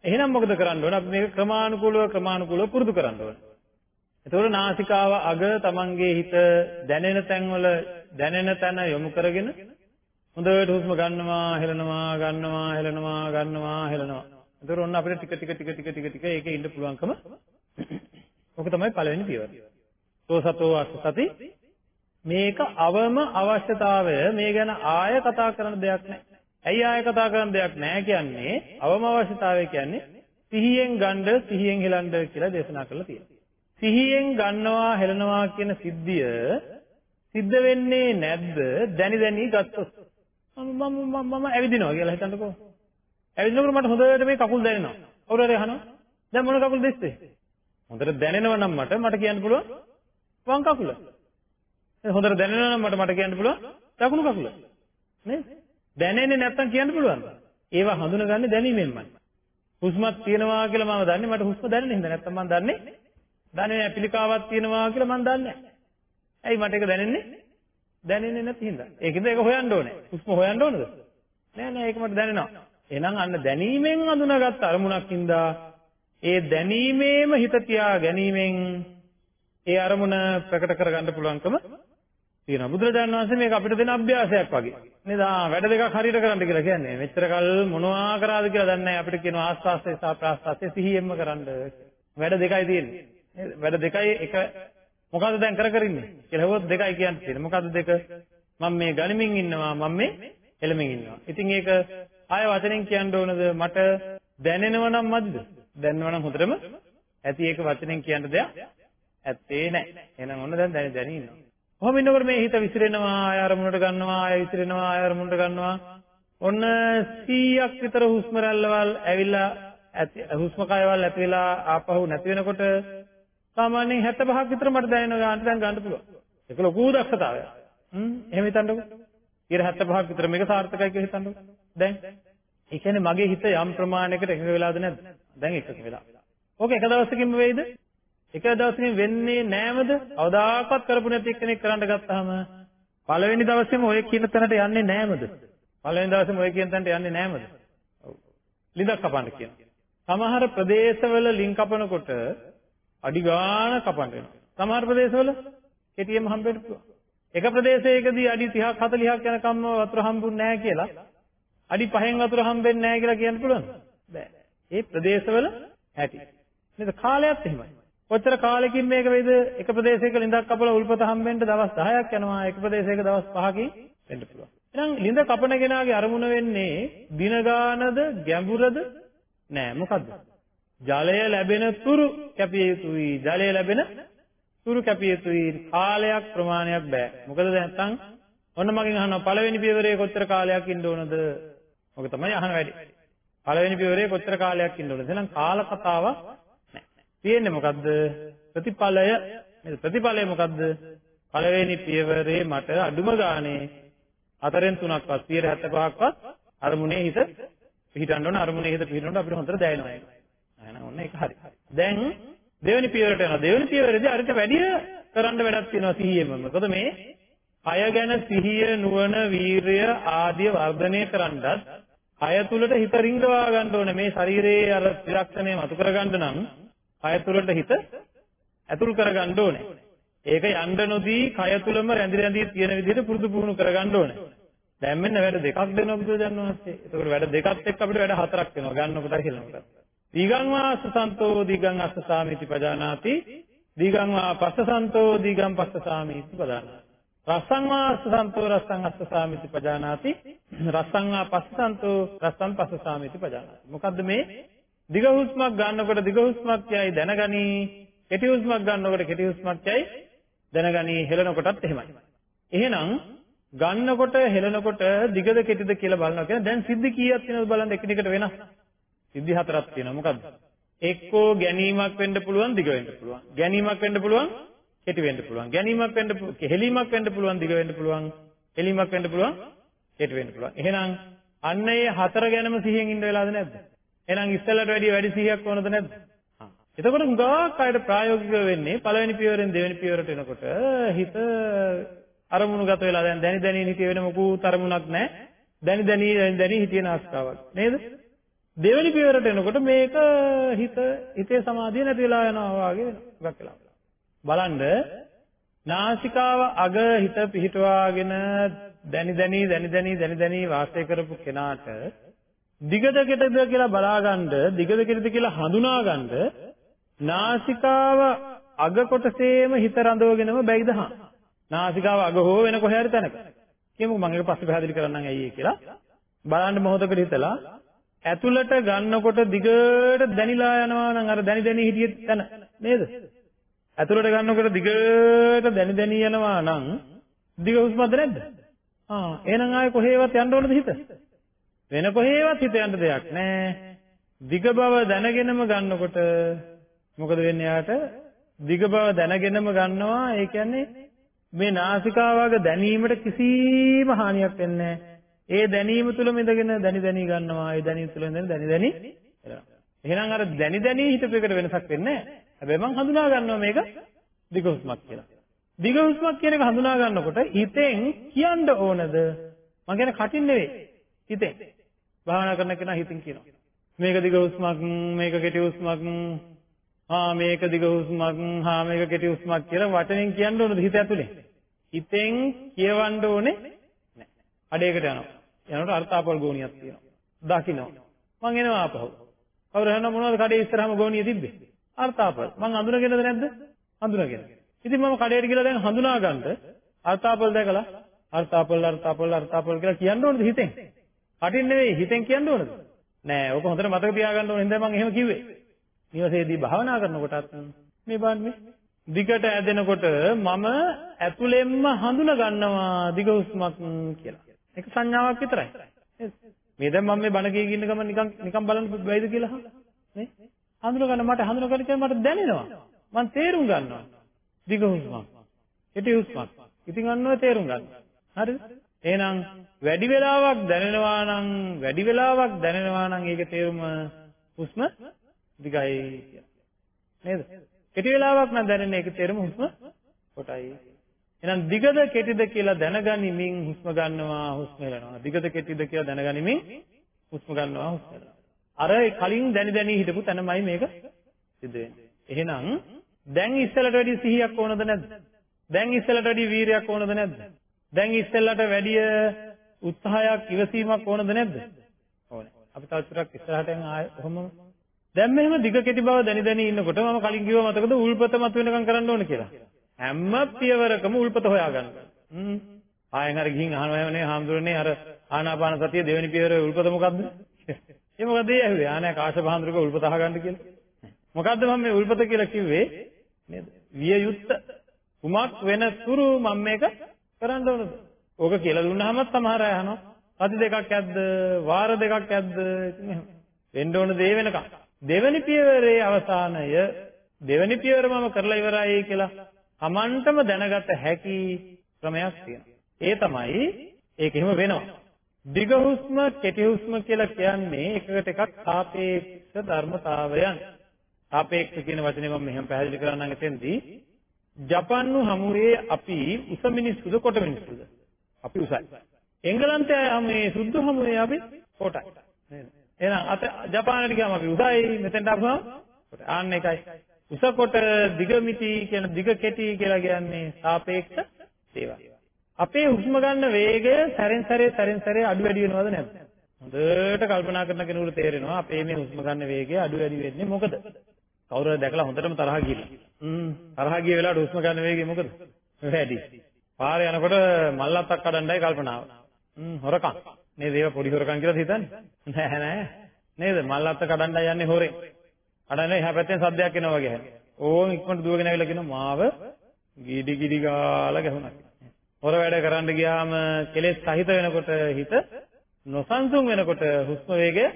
එහෙනම් මොකද කරන්න ඕනේ? අපි මේක ක්‍රමානුකූලව ක්‍රමානුකූලව පුරුදු කරන්න ඕනේ. එතකොට නාසිකාව අග තමන්ගේ හිත දැනෙන තැන්වල දැනෙන තැන යොමු කරගෙන හොඳට හුස්ම ගන්නවා හෙලනවා ගන්නවා හෙලනවා ගන්නවා හෙලනවා. එතකොට ඔන්න අපිට ටික ටික ටික ටික ටික ටික ඒකේ ඉන්න පුළුවන්කම ඔක තමයි පළවෙනි පියවර. සෝසතෝ අස්සති මේක අවම අවශ්‍යතාවය මේ ගැන ආය කතා කරන දෙයක් නැහැ. ඇයි ආය කතා කරන දෙයක් නැහැ කියන්නේ අවම අවශ්‍යතාවය කියන්නේ සිහියෙන් ගන්න සිහියෙන් හෙලන්න කියලා දේශනා කරලා තියෙනවා. සිහියෙන් ගන්නවා හෙලනවා කියන සිද්ධිය සිද්ධ වෙන්නේ නැද්ද දැනි දැනි ගත්තොත් මම මම මම ඇවිදිනවා කියලා හිතන්නකෝ. ඇවිදිනකොට මට හොඳට මේ කකුල් දැනෙනවා. කවුරු හරි අහනවා. දැන් මොන කකුල් දෙස්සේ? හොඳට දැනෙනවා නම් මට මට කියන්න පුළුවන් වම් කකුල. හොඳට දැනෙනවා නම් මට මට කියන්න පුළුවන් දකුණු කකුල. නේද? දැනෙන්නේ නැත්තම් කියන්න පුළුවන්. ඒවා හඳුනගන්නේ දැනීමෙන්මයි. හුස්මක් තියෙනවා කියලා මම දන්නේ මට හුස්ම දැනෙන හින්දා නැත්තම් මම දන්නේ දන්නේ නැහැ පිළිකාවක් තියෙනවා කියලා මම දන්නේ නැහැ. ඇයි මට ඒක දැනෙන්නේ? දැනෙන්නේ නැති හින්දා. ඒකෙන්ද ඒක හොයන්න ඕනේ. හුස්ම හොයන්න ඕනද? නෑ නෑ ඒක මට දැනෙනවා. එහෙනම් අන්න දැනීමෙන් අඳුනාගත් අරමුණක් හින්දා ඒ දැනීමේම හිත තියා ගැනීමෙන් ඒ අරමුණ ප්‍රකට කරගන්න පුළුවන්කම තියෙනවා. බුදුරජාණන් වහන්සේ මේක අපිට දෙන අභ්‍යාසයක් වගේ. නේද? ආ වැඩ දෙකක් හරියට කරන්න කියලා කියන්නේ. මෙච්චර කල් මොනවා කරාද කියලා දන්නේ නැහැ. අපිට කියනවා ආස්වාස්සේ සහ ප්‍රාස්වාස්සේ සිහියෙන්ම කරන්න. වැඩ දෙකයි තියෙන්නේ. වැඩ දෙකයි එක මොකද්ද දැන් කර කර ඉන්නේ කියලා හෙවොත් දෙකයි කියන්න තියෙන්නේ. මොකද්ද දෙක? මම මේ ගනිමින් ඉන්නවා මම මේ එළමින් ඉන්නවා. ඉතින් ඒක ආය වචනෙන් කියන්න ඕනද මට දැනෙනව නම් මදිද? දැනෙනව නම් හොඳටම ඇති ඒක වචනෙන් කියන්න දෙයක් ඇත්තේ නැහැ. එහෙනම් ඔන්න දැන් දැනි දැනි ඉන්නවා. කොහොම ඉන්නකොට මේ හිත විසිරෙනවා ආය අරමුණට ගන්නවා ආය විසිරෙනවා ආය අරමුණට ගන්නවා. ඔන්න 100ක් විතර හුස්ම රැල්ලවල් ඇවිල්ලා ඇති හුස්ම කයවල් ඇති වෙලා ආපහු නැති වෙනකොට සාමාන්‍යයෙන් 75ක් විතර මට දැනෙන ගානට දැන් ගන්න පුළුවන්. ඒක ලොකු දක්ෂතාවයක්. හ්ම් එහෙම හිතන්නකෝ. ඊට 75ක් විතර මේක සාර්ථකයි කියලා හිතන්නකෝ. දැන් ඒ කියන්නේ මගේ හිත යම් ප්‍රමාණයකට එකඟ වෙලාද නැද්ද? දැන් එකඟ වෙලා. ඕක එක දවසකින්ම වෙයිද? එක දවසකින් වෙන්නේ නෑමද? අවදාකවත් කරපු නැති කෙනෙක් කරන්න ගත්තාම පළවෙනි දවසේම ඔය කියන තැනට යන්නේ නෑමද? පළවෙනි දවසේම ඔය කියන තැනට යන්නේ නෑමද? ඔව්. ලිඳක් කපන්න කියනවා. සමහර ප්‍රදේශවල ලින් කපනකොට අඩි ගාණ කපන්න වෙනවා. සමහර ප්‍රදේශවල කෙටියෙන්ම හම්බෙන්න පුළුවන්. එක ප්‍රදේශයකදී අඩි 30ක් 40ක් යනකම්ම වතුර හම්බුන්නේ නැහැ කියලා අඩි 5න් වතුර හම්බෙන්නේ නැහැ කියලා කියන්න පුළුවන්ද? බෑ. ඒ ප්‍රදේශවල ඇති. නේද? කාලයත් එහෙමයි. කොච්චර කාලෙකින් මේක වේද එක ප්‍රදේශයක ලිඳක් කපලා උල්පත හම්බෙන්න දවස් 10ක් යනවා. එක ප්‍රදේශයක දවස් 5කින් වෙන්න පුළුවන්. එහෙනම් ලිඳ කපන කෙනාගේ අරමුණ වෙන්නේ දින ගානද ගැඹුරද නෑ මොකද්ද? ජලය ලැබෙන තුරු කැපිය යුතුයි. ජලය ලැබෙන තුරු කැපිය යුතුයි. කාලයක් ප්‍රමාණයක් බෑ. මොකද නැත්තම් ඔන්න මගෙන් අහනවා පළවෙනි පියවරේ කොච්චර කාලයක් ඉන්න ඕනද? ඔක තමයි අහන වැඩි. පළවෙනි පියවරේ කොච්චර කාලයක් ඉන්න ඕනද? එහෙනම් කාල කතාවක් නැහැ. තියෙන්නේ මොකද්ද? ප්‍රතිඵලය. මේ ප්‍රතිඵලය මොකද්ද? පළවෙනි පියවරේ මට අඩුම ගානේ හතරෙන් තුනක්වත් 75ක්වත් අරමුණේ හිත පිහිටන්න ඕන අරමුණේ හිත පිහිටනකොට අපිට හොඳට දැනෙනවා ඒක. එහෙනම් ඔන්න ඒක හරි. දැන් දෙවෙනි පියවරට යනවා. දෙවෙනි පියවරේදී අරිට වැඩි කරන්න වැඩක් තියෙනවා සිහියෙම. මොකද මේ කය ගැන සිහිය නුවණ වීරිය ආදිය වර්ධනය කරන්නත් කය තුලට හිත රිංගවා ගන්න ඕනේ. මේ ශරීරයේ අර ත්‍රිලක්ෂණය මතු කරගන්න නම් කය තුලට හිත ඇතුල් කරගන්න ඕනේ. ඒක යන්න නොදී කය තුලම රැඳි රැඳි තියෙන විදිහට පුරුදු පුහුණු කරගන්න ඕනේ. දැන් මෙන්න වැඩ දෙකක් දෙනවා බුදුදහම වහන්සේ. ඒකෝට වැඩ දෙකත් එක්ක අපිට වැඩ හතරක් වෙනවා. ගන්නකොට හිලනකොට. දීගං වාස සන්තෝ දීගං අස්ස සාමිති පජානාති. දීගං වා පස්ස සන්තෝ දීගං පස්ස සාමිති පජානාති. රස්සං වාස සන්තෝ රස්සං අස්ස සාමිති පජානාති. රස්සං වා පස්ස සන්තෝ රස්සං පස්ස සාමිති පජානාති. මොකද්ද මේ? දිග හුස්මක් ගන්නකොට දිග හුස්මක් යයි දැනගනි. කෙටි හුස්මක් ගන්නකොට කෙටි හුස්මක් යයි දැනගනි. හෙලනකොටත් එහෙමයි. එහෙනම් ගන්නකොට හෙලනකොට දිගද කෙටිද කියලා බලනවා කියන්නේ දැන් සිද්ධි කීයක් තියෙනවද බලන්න එකිනෙකට වෙනස්. සිද්ධි හතරක් තියෙනවා. මොකද්ද? එක්කෝ ගැනීමක් වෙන්න පුළුවන් දිග වෙන්න පුළුවන්. ගැනීමක් වෙන්න පුළුවන් කෙටි වෙන්න පුළුවන්. ගැනීමක් වෙන්න හෙලීමක් වෙන්න පුළුවන් දිග වෙන්න පුළුවන්. හෙලීමක් වෙන්න පුළුවන් කෙටි වෙන්න පුළුවන්. එහෙනම් අන්න ඒ හතර ගැනම සිහියෙන් ඉන්න වෙලාවද නැද්ද? එහෙනම් ඉස්සෙල්ලට වැඩිය වැඩි සිහියක් ඕනද නැද්ද? එතකොට හුඟක් අයට ප්‍රායෝගිකව වෙන්නේ පළවෙනි පියවරෙන් දෙවෙනි පියවරට එනකොට හිත අරමුණු ගත වෙලා දැන් දැනි දැනි හිතේ වෙන මොකුත් අරමුණක් නැහැ. දැනි දැනි දැනි දැනි හිතේ නාස්කාවක්. නේද? දෙවෙනි පියවරට එනකොට මේක හිත හිතේ සමාධිය නැති වෙලා යනවා වගේ වෙනවා. වෙලා. බලන්න නාසිකාව අග හිත පිහිටවාගෙන දැනි දැනි දැනි දැනි දැනි දැනි වාසය කරපු කෙනාට දිගද කෙටද කියලා බලාගන්න දිගද කෙටද කියලා හඳුනාගන්න නාසිකාව අග කොටසේම හිත රඳවගෙනම බැයිද හා නාසිකාව අග හෝ වෙන කොහේ හරි තැනක කියමුකෝ මම ඒක පස්සේ පැහැදිලි කරන්නම් ඇයි ඒ කියලා බලන්න මොහොතකට හිතලා ඇතුළට ගන්නකොට දිගට දැනිලා යනවා නම් අර දැනි දැනි හිටියේ තැන නේද? ඇතුළට ගන්නකොට දිගට දැනි දැනි යනවා නම් දිග හුස්මද නැද්ද? ආ එහෙනම් ආයේ කොහේවත් යන්න ඕනද හිත? වෙන කොහේවත් හිත යන්න දෙයක් නැහැ. දිග බව දැනගෙනම ගන්නකොට මොකද වෙන්නේ යාට? දිග බව දැනගෙනම ගන්නවා ඒ කියන්නේ මේ නාසිකාවග දැනීමට කිසිම හානියක් වෙන්නේ නැහැ. ඒ දැනීම තුලම ඉඳගෙන දැනි දැනි ගන්නවා. ඒ දැනීම තුල ඉඳන් දැනි දැනි එහෙනම් අර දැනි දැනි හිතපේකට වෙනසක් වෙන්නේ නැහැ. හැබැයි මම හඳුනා ගන්නවා මේක දිග හුස්මක් කියලා. දිග හුස්මක් කියන එක හඳුනා ගන්නකොට හිතෙන් කියන්න ඕනද? මම කියන්නේ කටින් නෙවෙයි. හිතෙන්. භාවනා කරන කෙනා හිතින් කියනවා. මේක දිග හුස්මක්, මේක කෙටි හුස්මක්, ආ මේක දිග හුස්මක්, හා මේක කෙටි හුස්මක් කියලා වචනෙන් කියන්න ඕනද හිත ඇතුලේ? හිතෙන් කියවන්න ඕනේ නැහැ. අඩේකට යනවා. යනකොට අර්ථාපල් ගෝණියක් තියෙනවා. දකින්නවා. මං එනවා ආපහු. කවුරු හරි මොනවද කඩේ ඉස්සරහම ගෝණිය තිබ්බේ? අර්ථාපල්. මං අඳුනගෙනද නැද්ද? අඳුනගෙන. ඉතින් මම කඩේට ගිහලා දැන් හඳුනා ගන්නට අර්ථාපල් දැකලා අර්ථාපල් අර්ථාපල් අර්ථාපල් කියලා කියන්න ඕනද හිතෙන්? කටින් නෙවෙයි හිතෙන් කියන්න ඕනද? නෑ ඕක හොඳට මතක තියාගන්න ඕනේ හින්දා මං එහෙම කිව්වේ. නිවසේදී භාවනා කරනකොටත් මේ බලන්නේ දිගට ඇදෙනකොට මම ඇතුළෙන්ම හඳුන ගන්නවා දිග හුස්මක් කියලා. ඒක සංඥාවක් විතරයි. මේ දැන් මම මේ බණ කිය ඉන්න ගමන් නිකන් නිකන් බලන්න බැයිද කියලා නේ? හඳුනගන්න මට හඳුනගන්න කියලා මට දැනෙනවා. මම තේරුම් ගන්නවා. දිග හුස්මක්. කෙටි හුස්මක්. ඉතින් අන්නව තේරුම් ගන්න. හරිද? එහෙනම් වැඩි වෙලාවක් දැනෙනවා නම් වැඩි වෙලාවක් දැනෙනවා නම් ඒකේ තේරුම හුස්ම දිගයි කියලා. නේද? කෙටි වෙලාවක් නම් දැනෙන ඒකේ තේරුම හුස්ම කොටයි. එහෙනම් දිගද කෙටිද කියලා දැනගනිමින් හුස්ම ගන්නවා හුස්ම හෙලනවා. දිගද කෙටිද කියලා දැනගනිමින් හුස්ම ගන්නවා හුස්ම හෙලනවා. අර කලින් දැනි දැනි හිටපු තැනමයි මේක සිද්ධ වෙන්නේ. එහෙනම් දැන් ඉස්සලට වැඩි සිහියක් ඕනද නැද්ද? දැන් ඉස්සලට වැඩි වීරයක් ඕනද නැද්ද? දැන් ඉස්සලට වැඩි උත්සාහයක් ඉවසීමක් ඕනද නැද්ද? ඕනේ. අපි තව ටිකක් ඉස්සරහට යන ආයෙ කොහොමද? දැන් මෙහෙම දිග කෙටි බව දැනි දැනි ඉන්නකොට මම කලින් කිව්වා මතකද උල්පත මත වෙනකම් කරන්න ඕන කියලා. හැම පියවරකම උල්පත හොයාගන්න. හ්ම්. ආයෙන් හරි ගිහින් අහනවා එවනේ හාමුදුරනේ අර ආනාපාන සතිය දෙවෙනි පියවරේ උල්පත මොකද්ද? [LAUGHS] ඒ මොකද ඒ ඇහුවේ? ආනේ කාශ්‍යප හාමුදුරුවෝ උල්පත අහගන්න කියලා. [LAUGHS] මොකද්ද මම මේ උල්පත කියලා කිව්වේ? නේද? විය යුත්ත කුමක් වෙන තුරු මම මේක කරන්න ඕනද? ඕක කියලා දුන්නාම සමහර අය අහනවා. සති දෙකක් ඇද්ද? වාර දෙකක් ඇද්ද? ඉතින් එහෙම. වෙන්න ඕන දේ වෙනකම්. දෙවෙනි පියවරේ අවසානය දෙවෙනි පියවර මම කරලා ඉවරයි කියලා Tamanටම දැනගත හැකි ක්‍රමයක් තියෙනවා. ඒ තමයි ඒක එහෙම වෙනවා. දිග හුස්ම කෙටි හුස්ම කියලා කියන්නේ එකකට එකක් සාපේක්ෂ ධර්මතාවයන්. සාපේක්ෂ කියන වචනේ මම මෙහෙම පැහැදිලි කරන්නම් එතෙන්දී ජපන්නු හමුවේ අපි උස මිනිස්සුද කොට මිනිස්සුද? අපි උසයි. එංගලන්තයේ මේ සුද්ධ හමුවේ අපි කොටයි. නේද? එහෙනම් අත ජපානට ගියාම අපි උසයි මෙතෙන්ට ආපුවම කොට. ආන්න එකයි. උස කොට දිග මිටි කියන දිග කෙටි කියලා කියන්නේ සාපේක්ෂ දේවල්. අපේ හුස්ම ගන්න වේගය සැරෙන් සැරේ සැරෙන් සැරේ අඩු වැඩි වෙනවද නැද්ද? හොඳට කල්පනා කරන කෙනෙකුට තේරෙනවා අපේ මේ හුස්ම ගන්න වේගය අඩු වැඩි වෙන්නේ මොකද? කවුරුහරි දැකලා හොඳටම තරහ ගිහලා. හ්ම් තරහ ගිය වෙලාවට හුස්ම ගන්න වේගය මොකද? වැඩි. පාරේ යනකොට මල්ලත්තක් කඩන්නයි කල්පනාව. හ්ම් හොරකම්. නේද? ඒව පොඩි හොරකම් කියලා හිතන්නේ? නෑ නෑ. නේද? මල්ලත්ත කඩන්නයි යන්නේ හොරෙන්. කඩන්නේ එහා පැත්තෙන් සද්දයක් එනවා වගේ හැම. ඕන් ඉක්මනට දුවගෙන ඇවිල්ලා කියනවා මාව ගිඩි ගිඩි ගාලා ගැහුණා. හොර වැඩ කරන්න ගියාම කෙලෙස් සහිත වෙනකොට හිත නොසන්සුන් වෙනකොට හුස්ම වේගය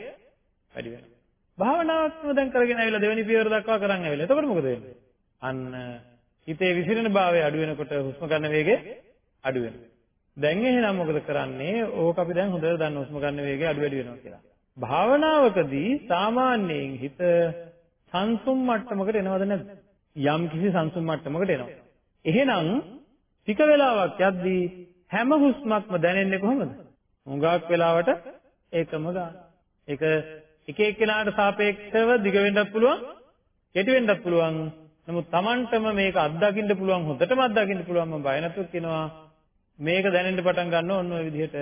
වැඩි වෙනවා. භාවනාවක්ම දැන් කරගෙන ඇවිල්ලා දෙවෙනි පියවර දක්වා කරන් ඇවිල්ලා. එතකොට මොකද වෙන්නේ? අන්න හිතේ විසිරෙන භාවය අඩු වෙනකොට හුස්ම ගන්න වේගය අඩු වෙනවා. දැන් එහෙනම් මොකද කරන්නේ? ඕක අපි දැන් හොඳට දන්න හුස්ම ගන්න වේගය අඩු වැඩි වෙනවා කියලා. භාවනාවකදී සාමාන්‍යයෙන් හිත සංසුම් මට්ටමකට එනවද නැද්ද? යම් කිසි සංසුම් මට්ටමකට එනවා. එහෙනම් ටික වෙලාවක් යද්දී හැම හුස්මක්ම දැනෙන්නේ කොහොමද? හුඟක් වෙලාවට ඒකම ගන්න. ඒක එක එක්කෙනාට සාපේක්ෂව දිග වෙන්නත් පුළුවන්, කෙටි වෙන්නත් පුළුවන්. නමුත් Tamanටම මේක අත්දකින්න පුළුවන්, හොඳටම අත්දකින්න පුළුවන් මම බය නැතුව කියනවා. මේක දැනෙන්න පටන් ගන්න ඕන ඔය විදිහට.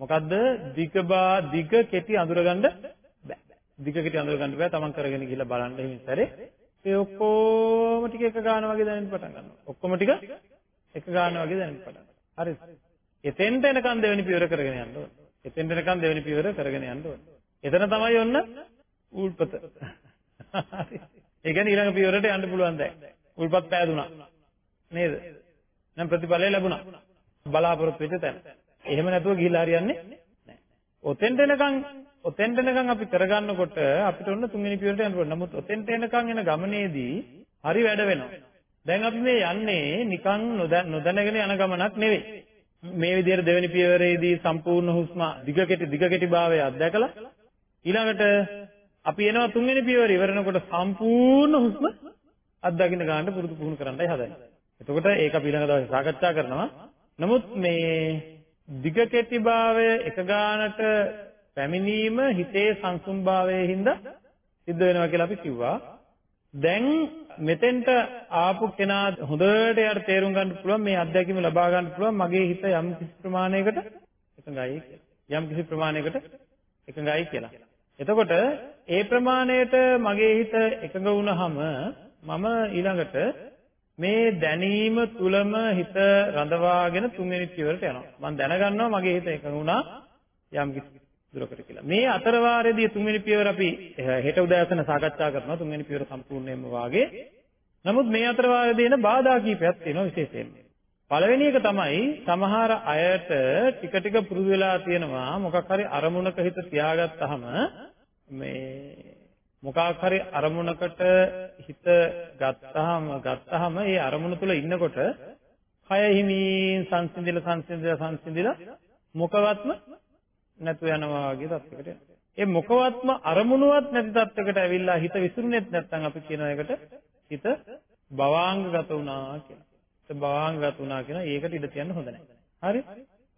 මොකද්ද? දිගබා දිග කෙටි අඳුරගන්න බෑ. දිග කෙටි අඳුරගන්න බෑ. Taman කරගෙන ගිහිල්ලා බලන්න එහෙම ඉස්සරේ. ඒ ඔක්කොම ටික එක ගාන වගේ දැනෙන්න පටන් ගන්නවා. ඔක්කොම ටික එක ගාන වගේ දැනෙන්න පටන් ගන්නවා. හරිද? එතෙන්ට එනකන් දෙවෙනි පියවර කරගෙන යන්න ඕනේ. එතෙන්ට එනකන් දෙවෙනි පියවර කරගෙන යන්න ඕනේ. එතන තමයි ඔන්න උල්පත. ඒ කියන්නේ ඊළඟ පියවරට යන්න පුළුවන් දැන්. උල්පත් පෑදුනා. නේද? නම් ප්‍රතිඵලය ලැබුණා. බලාපොරොත්තු වෙච්ච තැන. එහෙම නැතුව ගිහිල්ලා හරියන්නේ නැහැ. ඔතෙන්ට එනකන් ඔතෙන්ට එනකන් අපි කරගන්නකොට අපිට ඔන්න තුන්වෙනි පියවරට යන්න පුළුවන්. නමුත් ඔතෙන්ට එනකන් එන ගමනේදී හරි වැඩ වෙනවා. දැන් අපි මේ යන්නේ නිකන් නොදැනගෙන යන ගමනක් නෙවෙයි. මේ විදිහට දෙවෙනි පියවරේදී සම්පූර්ණ හුස්ම දිග කෙටි දිග කෙටි භාවය අත්දැකලා ඊළඟට අපි එනවා තුන්වෙනි පියවර ඉවරනකොට සම්පූර්ණ හුස්ම අත්දකින්න ගන්න පුරුදු පුහුණු කරන්නයි හදන්නේ. එතකොට ඒක අපි ඊළඟ දවසේ සාකච්ඡා කරනවා. නමුත් මේ දිග කෙටි භාවය එක ගානට පැමිණීම හිතේ සංසුම්භාවයේ හින්දා සිද්ධ වෙනවා කියලා අපි කිව්වා. දැන් මෙතෙන්ට ආපු කෙනා හොඳට යාට තේරුම් ගන්න පුළුවන් මේ අත්දැකීම ලබා ගන්න පුළුවන් මගේ හිත යම් කිසි ප්‍රමාණයකට එකඟයි කියලා. යම් කිසි ප්‍රමාණයකට එකඟයි කියලා. එතකොට ඒ ප්‍රමාණයට මගේ හිත එකඟ වුණාම මම ඊළඟට මේ දැනීම තුලම හිත රඳවාගෙන තුන්වෙනි පියවරට යනවා. මම දැනගන්නවා මගේ හිත එකඟ වුණා යම් කිසි දුරකට කියලා. මේ අතර වාරයේදී තුන්වෙනි පියවර අපි හෙට උදෑසන සාකච්ඡා කරනවා තුන්වෙනි පියවර සම්පූර්ණයෙන්ම වාගේ. නමුත් මේ අතර වාරයේදී එන බාධා කීපයක් තියෙනවා විශේෂයෙන්ම. පළවෙනි එක තමයි සමහර අයට ටික ටික පුරුදු වෙලා තියෙනවා මොකක් හරි අරමුණක හිත තියාගත්තාම මේ මොකක් හරි අරමුණකට හිත ගත්තාම ගත්තාම ඒ අරමුණ තුල ඉන්නකොට කය හිමින් සංසිඳිලා සංසිඳිලා සංසිඳිලා මොකවත්ම නැතු යනවා වගේ තත්යකට ඒ මොකවත්ම අරමුණුවත් නැති තත්යකට ඇවිල්ලා හිත විසිරුනේත් නැත්නම් අපි කියන එකට හිත භවාංගගත වුණා කියලා. හිත භවාංගගත වුණා කියන ඒකට ඉඩ තියන්න හොඳ නැහැ. හරි?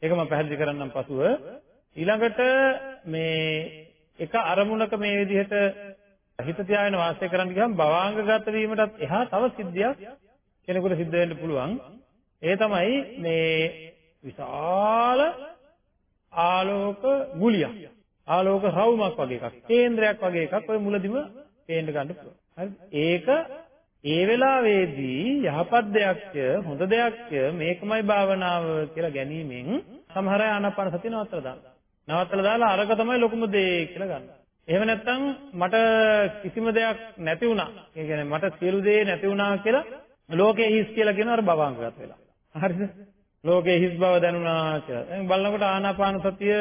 ඒක මම පැහැදිලි කරන්නම් පසුව ඊළඟට මේ එක අරමුණක මේ විදිහට හිත තියාගෙන වාසය කරන්න ගියාම භවාංගගත වීමටත් එහා තව සිද්ධියක් කෙනෙකුට සිද්ධ වෙන්න පුළුවන්. ඒ තමයි මේ විශාල ආලෝක ගුලියක්. ආලෝක රවුමක් වගේ එකක්. කේන්ද්‍රයක් වගේ එකක් ඔය මුලදිම පේන්න ගන්න පුළුවන්. හරි? ඒක ඒ වෙලාවේදී යහපත් දෙයක්ය හොඳ දෙයක්ය මේකමයි භාවනාව කියලා ගැනීමෙන් සමහර අය ආනාපාන සතිය නවත්තලා දානවා. නවත්තලා දාලා අරක තමයි ලොකුම දේ කියලා ගන්නවා. එහෙම නැත්නම් මට කිසිම දෙයක් නැති වුණා. ඒ කියන්නේ මට සියලු දේ නැති වුණා කියලා ලෝකේ හිස් කියලා කියන අර භවංගගත වෙලා. හරිද? ලෝකේ හිස් බව දැනුණා කියලා. දැන් බලනකොට ආනාපාන සතිය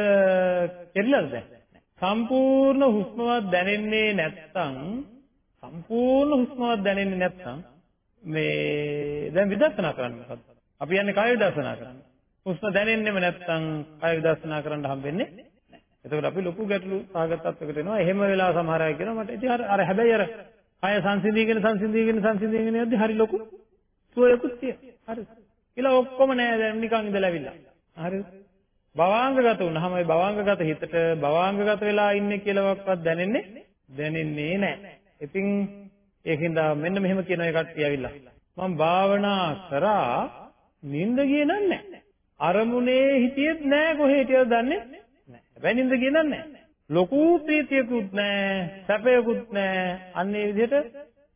කෙරිලාද දැන්? සම්පූර්ණ හුස්මවත් දැනෙන්නේ නැත්නම් සම්පූර්ණ හුස්මවත් දැනෙන්නේ නැත්නම් මේ දැන් විදර්ශනා කරන්න මොකද්ද? අපි යන්නේ කාය විදර්ශනා කරන්න. හුස්ම දැනෙන්නෙම නැත්නම් කය විදර්ශනා කරන්න හම්බෙන්නේ නැහැ. එතකොට අපි ලොකු ගැටලු සාගතත්වයකට එනවා. එහෙම වෙලා සමහර අය කියනවා මට ඉතින් අර හැබැයි අර කය සංසිඳීගෙන සංසිඳීගෙන සංසිඳීගෙන යද්දි හරි ලොකු සුවයකුත් තියෙනවා. හරිද? කියලා ඔක්කොම නෑ දැන් නිකන් ඉඳලා ඇවිල්ලා. හරිද? භවාංගගත වුණාම ඒ භවාංගගත හිතට භවාංගගත වෙලා ඉන්නේ කියලාවත් දැනෙන්නේ දැනෙන්නේ නෑ. ඉතින් ඒකින්ද මෙන්න මෙහෙම කියන ඒ කට්ටිය ඇවිල්ලා. මම භාවනා කරා නිින්ද ගියේ නෑ. අරමුණේ හිටියෙත් නෑ කොහේ හිටියද දන්නේ නෑ. හැබැයි නිින්ද ගියේ නෑ. ලොකු ප්‍රීතියකුත් නෑ, සැපයකුත් නෑ. අන්න ඒ විදිහට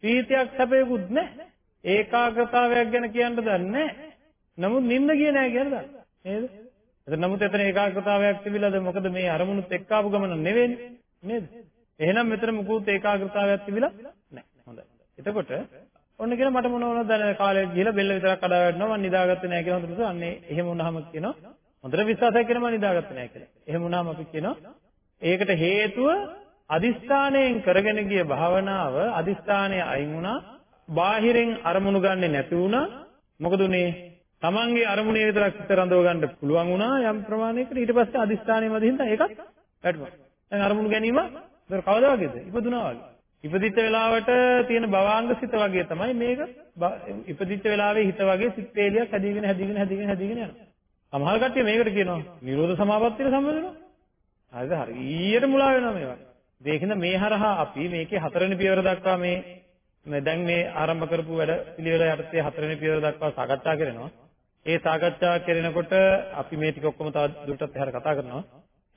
ප්‍රීතියක් සැපයකුත් නෑ. ඒකාග්‍රතාවයක් ගැන කියන්න දන්නේ නමුත් නිින්ද ගියේ නෑ කියලා දන්නවා. නේද? එතන නමුත් එතන ඒකාග්‍රතාවයක් තිබිලාද මොකද මේ අරමුණුත් එක්ක ආපු ගමන නෙවෙයිනේ. නේද? එහෙනම් මෙතන මුකුත් ඒකාග්‍රතාවයක් තිබිලා නැහැ. හොඳයි. එතකොට ඔන්න කියන මට මොන වුණාද දැන් කාලේ ගිහලා බෙල්ල විතරක් කඩා වැටෙනවා මම නිදාගත්තේ නැහැ කියලා හොඳට අන්නේ එහෙම වුණාම කියනවා හොඳට විශ්වාසයක් කරන මම නිදාගත්තේ නැහැ කියලා. එහෙම වුණාම අපි කියනවා ඒකට හේතුව අදිස්ථාණයෙන් කරගෙන ගිය භාවනාව අදිස්ථාණය අයින් වුණා. බාහිරින් අරමුණු ගන්නෙ නැති වුණා. මොකද උනේ? තමන්ගේ අරමුණේ විතරක් හිත රඳව ගන්න පුළුවන් වුණා යම් ප්‍රමාණයකට. ඊට පස්සේ අදිස්ථානයේ මදින්ද ඒකත් වැටුණා. දැන් අරමුණු ගැනීම ඒක කවදා වගේද? ඉපදුනා වගේ. ඉපදිච්ච වෙලාවට තියෙන භවාංග සිත වගේ තමයි මේක. ඉපදිච්ච වෙලාවේ හිත වගේ සිත් වේලියක් හැදීගෙන හැදීගෙන හැදීගෙන හැදීගෙන යනවා. සමහර කට්ටිය මේකට කියනවා නිරෝධ සමාපත්තියට සම්බන්ධ වෙනවා හරිද? හරියට මුලා වෙනවා මේවා. ඒකින්ද මේ හරහා අපි මේකේ හතරවෙනි පියවර දක්වා මේ මේ දැන් මේ ආරම්භ කරපු වැඩ පිළිවෙල යටතේ හතරවෙනි පියවර දක්වා සාකච්ඡා කරනවා. ඒ සාකච්ඡා කරනකොට අපි මේ ටික ඔක්කොම තව දුරටත් එහාට කතා කරනවා.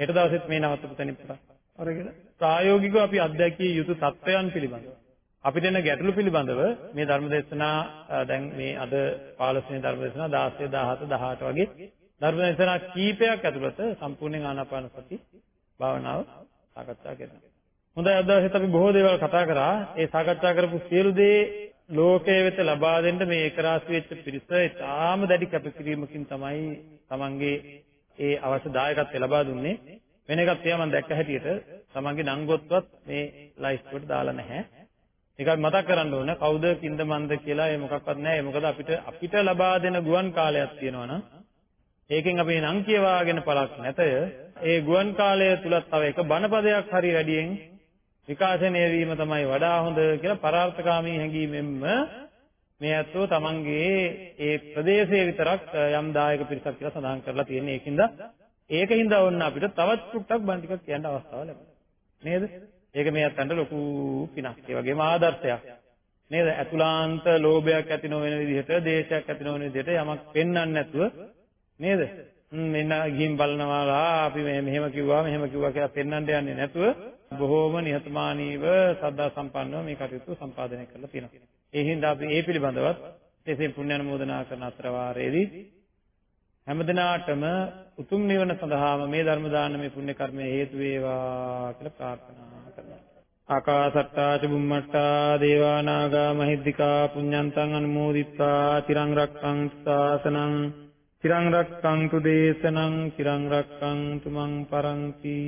හෙට දවසෙත් මේ නවත්තපු තැනින් පටන්. අරගෙන ප්‍රායෝගිකව අපි අත්දැකිය යුතු தත්වයන් පිළිබඳව අපි දෙන ගැටලු පිළිබඳව මේ ධර්මදේශනා දැන් මේ අද 15 වෙනි ධර්මදේශනා 16 17 18 වගේ ධර්මදේශනා කීපයක් ඇතුළත සම්පූර්ණයෙන් ආනාපාන සති භාවනාව සාකච්ඡා කරනවා. හොඳයි අද දවසේත් අපි බොහෝ දේවල් කතා කරා. ඒ සාකච්ඡා කරපු සියලු දේ ලෝකයේ වෙත ලබා දෙන්න මේ ඒකරාශි වෙච්ච පිරිස ඉතාම දැඩි කැපකිරීමකින් තමයි තමන්ගේ ඒ අවශ්‍ය දායකත්වය ලබා දුන්නේ. වෙන එකක් තියා මම දැක්ක හැටියට තමන්ගේ නංගොත්වත් මේ ලයිස්ට් එකට දාලා නැහැ. ඒකත් මතක් කරන්න ඕන කවුද කින්ද මන්ද කියලා ඒ මොකක්වත් නැහැ. මොකද අපිට අපිට ලබා දෙන ගුවන් කාලයක් තියෙනවා නම් ඒකෙන් අපි නම් කියවාගෙන පළක් නැතය. ඒ ගුවන් කාලය තුලත් තව එක බණපදයක් හරි වැඩියෙන් විකාශනය වීම තමයි වඩා හොඳ කියලා පරාර්ථකාමී හැඟීමෙන්ම මේ ඇත්තෝ තමන්ගේ ඒ ප්‍රදේශයේ විතරක් යම් දායක පිරිසක් කියලා සඳහන් කරලා තියෙන්නේ. ඒකින්ද ඒකින්ද වොන්න අපිට තවත් ටුක්ටක් බණ ටිකක් කියන්න අවස්ථාව ලැබෙනවා. නේද? ඒක මේ අතන්ට ලොකු පිනක්. ඒ වගේම ආදර්ශයක්. නේද? අතුලාන්ත ලෝභයක් ඇති නොවන විදිහට, දේශයක් ඇති නොවන විදිහට යමක් පෙන්වන්න නැතුව නේද? මෙන්න ගිහින් බලනවාලා අපි මෙහෙම කිව්වා මෙහෙම කිව්වා කියලා පෙන්වන්න යන්නේ නැතුව බොහෝම නිහතමානීව සද්ධා සම්පන්නව මේ කටයුතු සම්පාදනය කරලා තියෙනවා. ඒ හින්දා අපි ඒ පිළිබඳවත් එසේ පුණ්‍ය අනුමෝදනා කරන අතර වාරයේදී හැමදිනාටම උතුම් නිවන සඳහාම මේ ධර්ම දානමේ පුණ්‍ය කර්මය හේතු වේවා කියලා ප්‍රාර්ථනා කරනවා. ආකාසට්ටා චුම්මට්ටා දේවා නාග මහිද්దికා පුඤ්ඤන්තං අනුමෝදිත්වා තිරං රක්ඛන්තු සාසනං තිරං රක්ඛන්තු දේශනං තිරං රක්ඛන්තු මං පරන්ති